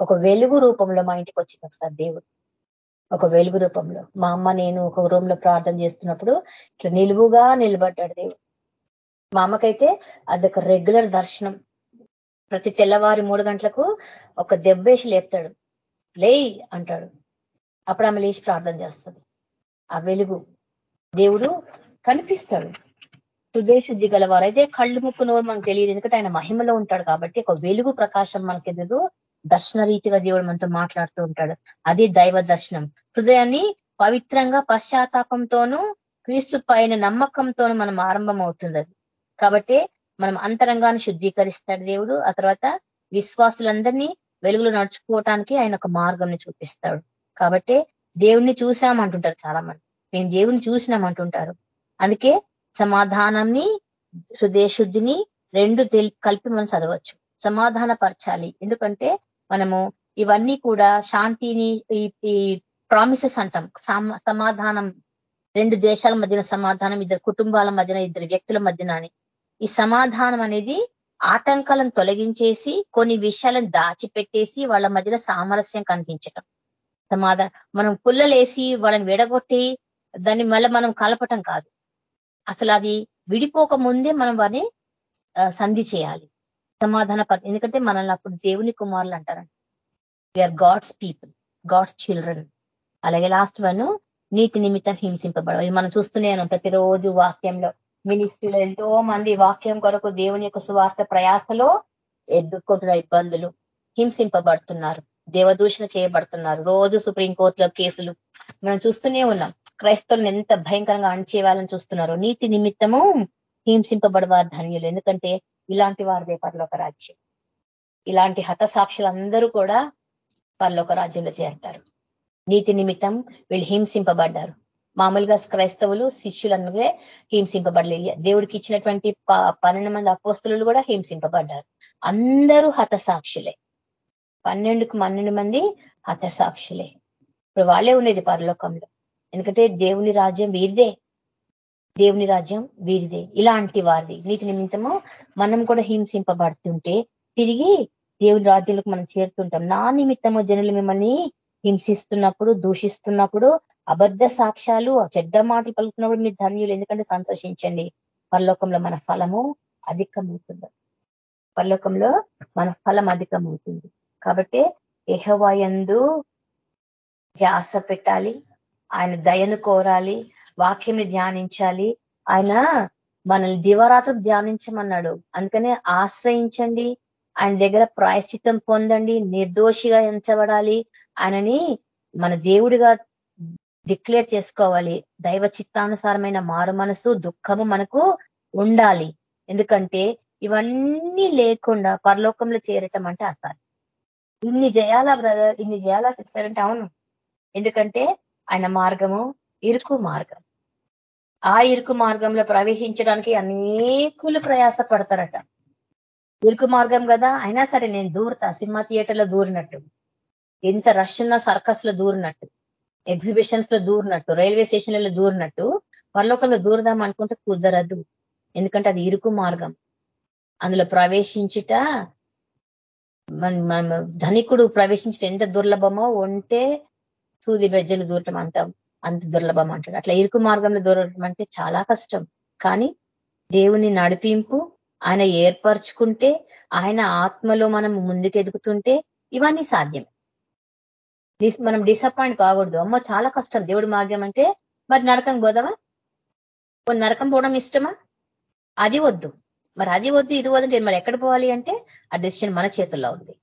ఒక వెలుగు రూపంలో మా ఇంటికి వచ్చింది ఒకసారి దేవుడు. ఒక వెలుగు రూపంలో. మా అమ్మ నేను ఒక రూమ్లో ప్రార్థన చేస్తున్నప్పుడు ఇట్లా నిలువుగా నిలబడ్డాడు దేవుడు. మా అమ్మకైతే అదొక రెగ్యులర్ దర్శనం. ప్రతి తెల్లవారి మూడు గంటలకు ఒక దెబ్బేసి లేపుతాడు. లేయ్ అంటాడు. అప్పుడు ఆమె లేచి ప్రార్థన చేస్తుంది. ఆ వెలుగు దేవుడు కనిపిస్తాడు. శుద్ధి గలవారు. అయితే కళ్ళు ముక్కు నోరు మనకు తెలియదు. ఎందుకంటే ఆయన మహిమలో ఉంటాడు కాబట్టి ఒక వెలుగు ప్రకాశం మనకెదురు దర్శన రీతిగా దేవుడు మనతో మాట్లాడుతూ ఉంటాడు. అది దైవ దర్శనం. హృదయాన్ని పవిత్రంగా పశ్చాత్తాపంతోనూ క్రీస్తు పైన నమ్మకంతోనూ మనం ఆరంభం అవుతుంది అది కాబట్టి మనం అంతరంగాన్ని శుద్ధీకరిస్తాడు దేవుడు. ఆ తర్వాత విశ్వాసులందరినీ వెలుగులో నడుచుకోవటానికి ఆయన ఒక మార్గంని చూపిస్తాడు. కాబట్టి దేవుణ్ణి చూసామంటుంటారు చాలా మంది మేము దేవుని చూసినామంటుంటారు. అందుకే సమాధానంని హృదయ శుద్ధిని రెండు కలిపి మనం చదవచ్చు. సమాధాన పరచాలి ఎందుకంటే మనము ఇవన్నీ కూడా శాంతిని ఈ ప్రామిసెస్ అంటాం. సమాధానం రెండు దేశాల మధ్యన సమాధానం ఇద్దరు కుటుంబాల మధ్యన ఇద్దరు వ్యక్తుల మధ్యన అని. ఈ సమాధానం అనేది ఆటంకాలను తొలగించేసి కొన్ని విషయాలను దాచిపెట్టేసి వాళ్ళ మధ్యన సామరస్యం కనిపించటం. సమాధానం మనం పుల్లలేసి వాళ్ళని విడగొట్టి దాన్ని మళ్ళీ మనం కలపటం కాదు. అసలు అది విడిపోక ముందే మనం వారిని సంధి చేయాలి. సమాధాన ఎందుకంటే మనల్ని అప్పుడు దేవుని కుమారులు అంటారంట we are God's people God's children అలాగే లాస్ట్ వన్ నీతి నిమిత్తం హింసింపబడాలి మనం చూస్తూనే ప్రతిరోజు వాక్యంలో. మినిస్ట్రీలో ఎంతో మంది వాక్యం కొరకు దేవుని యొక్క సువార్త ప్రయాసలో ఎదుర్కొంటున్న ఇబ్బందులు హింసింపబడుతున్నారు దేవదూషణ చేయబడుతున్నారు. రోజు సుప్రీంకోర్టులో కేసులు. మనం చూస్తూనే ఉన్నాం క్రైస్తవులను ఎంత భయంకరంగా అణిచేయాలని చూస్తున్నారు. నీతి నిమిత్తము హింసింపబడవారు ధన్యులు. ఎందుకంటే ఇలాంటి వారిదే పరలోక రాజ్యం. ఇలాంటి హతసాక్షులందరూ కూడా పరలోక రాజ్యంలో చేరతారు. నీతి నిమిత్తం వీళ్ళు హింసింపబడ్డారు. మామూలుగా క్రైస్తవులు శిష్యులన్నదే హింసింపబడలేదు దేవుడికి ఇచ్చినటువంటి పన్నెండు మంది అపోస్తులు కూడా హింసింపబడ్డారు. అందరూ హతసాక్షులే. పన్నెండుకు పన్నెండు మంది హతసాక్షులే. ఇప్పుడు వాళ్ళే ఉండేది పరలోకంలో. ఎందుకంటే దేవుని రాజ్యం వీరిదే. దేవుని రాజ్యం వీరిదే ఇలాంటి వారిది. నీతి నిమిత్తము మనం కూడా హింసింపబడుతుంటే తిరిగి దేవుని రాజ్యంలోకి మనం చేరుతుంటాం. నా నిమిత్తము జనులు మిమ్మల్ని హింసిస్తున్నప్పుడు దూషిస్తున్నప్పుడు అబద్ధ సాక్ష్యాలు చెడ్డ మాటలు పలుకున్నప్పుడు మీరు ధన్యులు. ఎందుకంటే సంతోషించండి. పరలోకంలో మన ఫలము అధికమవుతుంది. పరలోకంలో మన ఫలం అధికమవుతుంది. కాబట్టి ఎహవాయందు ధ్యాస పెట్టాలి. ఆయన దయను కోరాలి. వాక్యంని ధ్యానించాలి. ఆయన మనల్ని దివరాత్రం ధ్యానించమన్నాడు. అందుకనే ఆశ్రయించండి. ఆయన దగ్గర ప్రాయశ్చిత్తం పొందండి. నిర్దోషిగా ఎంచబడాలి. ఆయనని మన దేవుడిగా డిక్లేర్ చేసుకోవాలి. దైవ చిత్తానుసారమైన మారు మనసు దుఃఖము మనకు ఉండాలి. ఎందుకంటే ఇవన్నీ లేకుండా పరలోకంలో చేరటం అంటే అర్థం ఇన్ని జయాల బ్రదర్ ఇన్ని జయాల సిస్టర్ అంటే అవును. ఎందుకంటే ఆయన మార్గము ఇరుకు మార్గం. ఆ ఇరుకు మార్గంలో ప్రవేశించడానికి అనేకులు ప్రయాస పడతారట ఇరుకు మార్గం కదా? అయినా సరే నేను దూరతా. సినిమా థియేటర్లో దూరినట్టు. ఎంత రష్ ఉన్న సర్కస్లో దూరినట్టు. ఎగ్జిబిషన్స్లో దూరినట్టు. రైల్వే స్టేషన్లలో దూరినట్టు. పరలోకంలో దూరదాం అనుకుంటే కుదరదు. ఎందుకంటే అది ఇరుకు మార్గం. అందులో ప్రవేశించుట మన ధనికుడు ప్రవేశించడం ఎంత దుర్లభమో ఉంటే సూది బెజ్జలు దూరటం అంటాం. అంత దుర్లభం అంటాడు. అట్లా ఇరుకు మార్గంలో దూరడం అంటే చాలా కష్టం. కానీ దేవుని నడిపింపు ఆయన ఏర్పరచుకుంటే ఆయన ఆత్మలో మనం ముందుకు ఎదుగుతుంటే ఇవన్నీ సాధ్యం మనం డిసప్పాయింట్ కాకూడదు. అమ్మో చాలా కష్టం. దేవుడు మార్గం అంటే మరి నరకం పోదామా? కొన్ని నరకం పోవడం ఇష్టమా? అది వద్దు. మరి అది వద్దు ఇది వద్దు మరి ఎక్కడ పోవాలి అంటే ఆ డెసిషన్ మన చేతుల్లో ఉంది.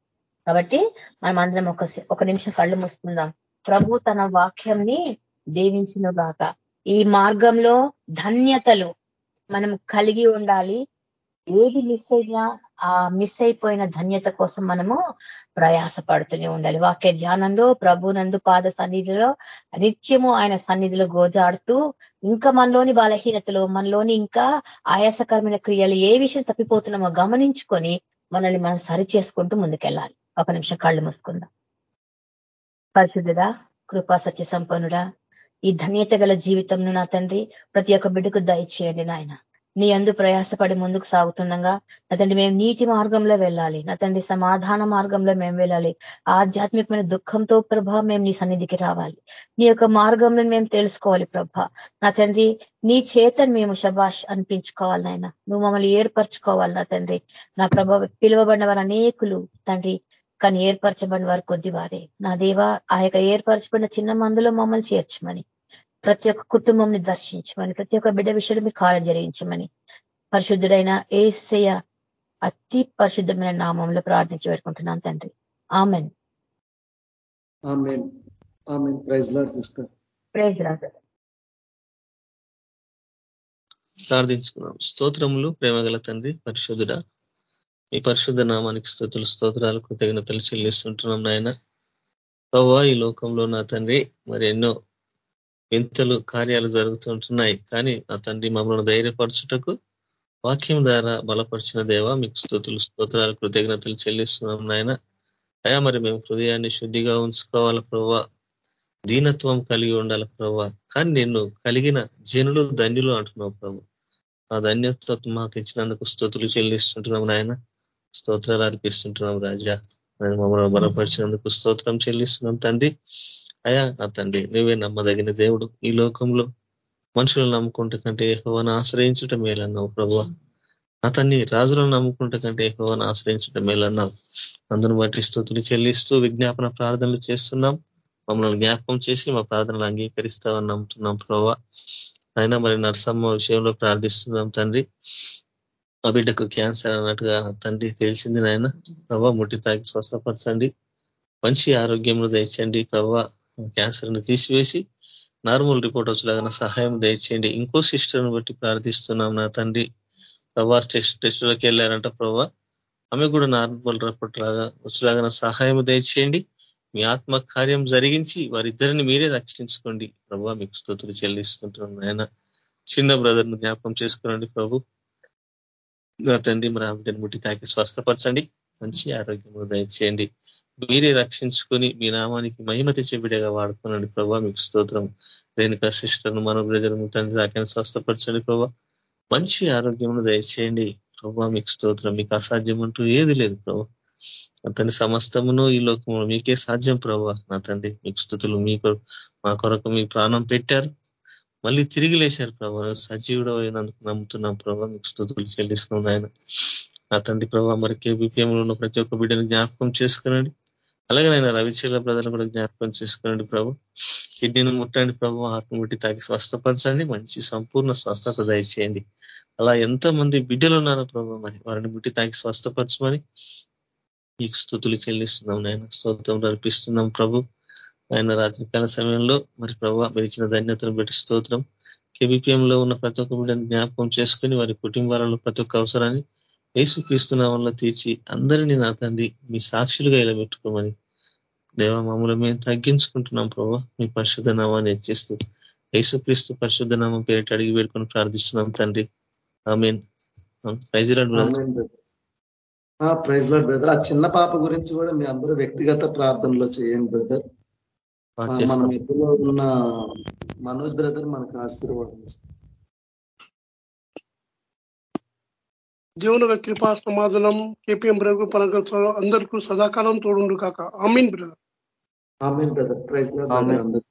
కాబట్టి మనం అందరం ఒక ఒక నిమిషం కళ్ళు మూసుకుందాం. ప్రభు తన వాక్యంని దీవించిన గాక ఈ మార్గంలో ధన్యతలు మనం కలిగి ఉండాలి. ఏది మిస్ అయినా ఆ మిస్ అయిపోయిన ధన్యత కోసం మనము ప్రయాస పడుతూనే ఉండాలి. వాక్య ధ్యానంలో ప్రభునందు పాద సన్నిధిలో నిత్యము ఆయన సన్నిధిలో గోజాడుతూ ఇంకా మనలోని బలహీనతలు మనలోని ఇంకా ఆయాసకరమైన క్రియలు ఏ విషయం తప్పిపోతున్నామో గమనించుకొని మనల్ని మనం సరి చేసుకుంటూ ముందుకెళ్ళాలి. ఒక నిమిషం కళ్ళు మూసుకుందాం. పరిశుద్ధుడా కృపా సత్య సంపన్నుడా ఈ ధన్యత గల జీవితంను నా తండ్రి ప్రతి ఒక్క బిడ్డకు దయచేయండి నాయన. నీ అందు ప్రయాసపడి ముందుకు సాగుతుండగా నా తండ్రి మేము నీతి మార్గంలో వెళ్ళాలి. నా తండ్రి సమాధాన మార్గంలో మేము వెళ్ళాలి. ఆధ్యాత్మికమైన దుఃఖంతో ప్రభా మేము నీ సన్నిధికి రావాలి. నీ యొక్క మార్గంలో మేము తెలుసుకోవాలి ప్రభా. నా తండ్రి నీ చేతను మేము శబాష్ అనిపించుకోవాలి నాయన. నువ్వు మమ్మల్ని ఏర్పరచుకోవాలి నా తండ్రి. నా ప్రభ పిలువబడిన వారు అనేకులు. తండ్రి కానీ ఏర్పరచబడిన వారు కొద్ది వారే. నా దేవ ఆ యొక్క ఏర్పరచబడిన చిన్న మందులో మమ్మల్ని చేర్చమని ప్రతి ఒక్క కుటుంబంని దర్శించమని ప్రతి ఒక్క బిడ్డ విషయంలో మీ కార్యం జరిగించమని పరిశుద్ధుడైన ఏసయ అతి పరిశుద్ధమైన నామంలో ప్రార్థించి పెట్టుకుంటున్నాను తండ్రి. Amen. Praise Lord sister. Praise రాదు ప్రార్థించుకున్నాం. స్తోత్రములు ప్రేమగల తండ్రి పరిశుద్ధుడ మీ పరిశుద్ధ నామానికి స్థుతులు స్తోత్రాలు కృతజ్ఞతలు చెల్లిస్తుంటున్నాం నాయన. ప్రవ్వా ఈ లోకంలో నా తండ్రి మరి ఎన్నో వింతలు కార్యాలు జరుగుతుంటున్నాయి కానీ నా తండ్రి మమ్మల్ని ధైర్యపరచుటకు వాక్యం ద్వారా బలపరిచిన దేవ మీకు స్థుతులు స్తోత్రాలు కృతజ్ఞతలు చెల్లిస్తున్నాం నాయన. అయా మరి మేము హృదయాన్ని శుద్ధిగా ఉంచుకోవాలి ప్రవ్వా? దీనత్వం కలిగి ఉండాలి ప్రవ్వా? కానీ నిన్ను కలిగిన జనులు ధన్యులు అంటున్నావు ప్రభు ఆ ధన్యత మాకు ఇచ్చినందుకు స్థుతులు చెల్లిస్తుంటున్నాం నాయన. స్తోత్రాలు అర్పిస్తుంటున్నాం రాజా. మమ్మల్ని బలపరిచినందుకు స్తోత్రం చెల్లిస్తున్నాం తండ్రి. అయా నా తండ్రి నువ్వే నమ్మదగిన దేవుడు ఈ లోకంలో. మనుషులను నమ్ముకుంటే కంటే హోవాను ఆశ్రయించటం మేలన్నావు ప్రభు అతన్ని రాజులను నమ్ముకుంటే కంటే హోవాను ఆశ్రయించటం మేలన్నావు. అందును బట్టి స్థుతులు చెల్లిస్తూ విజ్ఞాపన ప్రార్థనలు చేస్తున్నాం. మమ్మల్ని జ్ఞాపకం చేసి మా ప్రార్థనలు అంగీకరిస్తామని నమ్ముతున్నాం ప్రభా అయినా మరి నరసమ్మ విషయంలో ప్రార్థిస్తున్నాం తండ్రి. ఆ బిడ్డకు క్యాన్సర్ అన్నట్టుగా తండ్రి తెలిసింది నాయన. ప్రభా ముట్టి తాకి స్వస్థపరచండి. మంచి ఆరోగ్యంలో దయచేయండి. ప్రభా క్యాన్సర్ని తీసివేసి నార్మల్ రిపోర్ట్ వచ్చేలాగా సహాయం దయచేయండి. ఇంకో సిస్టర్ని బట్టి ప్రార్థిస్తున్నాం నా తండ్రి. ప్రభా టెస్ట్ టెస్టులోకి వెళ్ళారంట ప్రభా ఆమె కూడా నార్మల్ రిపోర్ట్ లాగా వచ్చేలాగా సహాయం దయచేయండి. మీ ఆత్మ కార్యం జరిగించి వారిద్దరిని మీరే రక్షించుకోండి. ప్రభా మీకు స్థుతులు చెల్లిస్తుంటున్నాం ఆయన చిన్న బ్రదర్ను జ్ఞాపకం చేసుకోనండి ప్రభు. నా తండ్రి మరి ఆమెను ముట్టి తాకి స్వస్థపరచండి. మంచి ఆరోగ్యము దయచేయండి. మీరే రక్షించుకొని మీ నామానికి మహిమ తెచ్చే బిడగా వాడుకోనండి ప్రభావ మీకు స్తోత్రం. రేణుక సిస్టర్ను మన ప్రజలను తండ్రి తాకని స్వస్థపరచండి ప్రభా. మంచి ఆరోగ్యమును దయచేయండి ప్రభా. మీకు స్తోత్రం. మీకు అసాధ్యం అంటూ ఏది లేదు ప్రభా. అతని సమస్తమును ఈ లోకము మీకే సాధ్యం ప్రభా. నా తండ్రి మీకు స్థుతులు మీకు మా కొరకు మీ ప్రాణం పెట్టారు. మళ్ళీ తిరిగి లేశారు ప్రభా. సజీవుడు అయినందుకు నమ్ముతున్నాం ప్రభా. మీకు స్థుతులు చెల్లిస్తున్నాం ఆయన నా తండ్రి ప్రభా మరి కేబీపీఎంలో ఉన్న ప్రతి ఒక్క బిడ్డను జ్ఞాపకం చేసుకునండి. అలాగే నేను రవిచీల బ్రదర్ని కూడా జ్ఞాపకం చేసుకునండి ప్రభు. కిడ్నీని ముట్టండి ప్రభు. ఆత్మ ముట్టి తాకి స్వస్థపరచండి. మంచి సంపూర్ణ స్వస్థత దయచేయండి. అలా ఎంతో మంది బిడ్డలు ఉన్నారో ప్రభు మరి వారిని ముట్టి తాకి స్వస్థపరచమని మీకు స్థుతులు చెల్లిస్తున్నాం నాయన. స్తోత్రం నడిపిస్తున్నాం ప్రభు. ఆయన రాత్రికాల సమయంలో మరి ప్రభు మీరు ఇచ్చిన ధన్యతను బట్టి స్తోత్రం. KBPM లో ఉన్న ప్రతి ఒక్క బిడ్డని జ్ఞాపకం చేసుకుని వారి కుటుంబాలలో ప్రతి ఒక్క అవసరాన్ని యేసు క్రీస్తునామంలో తీర్చి అందరినీ నా తండ్రి మీ సాక్షులుగా ఇలా పెట్టుకోమని దేవ మామూలు మేము తగ్గించుకుంటున్నాం ప్రభు. మీ పరిశుద్ధ నామాన్ని హెచ్చిస్తూ యేసుక్రీస్తు పరిశుద్ధ నామం పేరిట అడిగి పెట్టుకొని ప్రార్థిస్తున్నాం తండ్రి. Amen. Praise praise Lord brother. ఆ చిన్న పాప గురించి కూడా మీ అందరూ వ్యక్తిగత ప్రార్థనలో చేయండి బ్రదర్. మన మధ్యలో ఉన్న మనోజ్ బ్రదర్ మనకు ఆశీర్వాదం ఇస్తారు. దేవుని కృపా సమాధానం కేపీఎం బ్రగు పనగ అందరికీ సదాకాలం తోడుండు కాక. Amen brother. Amen brother. Praise brother అందరూ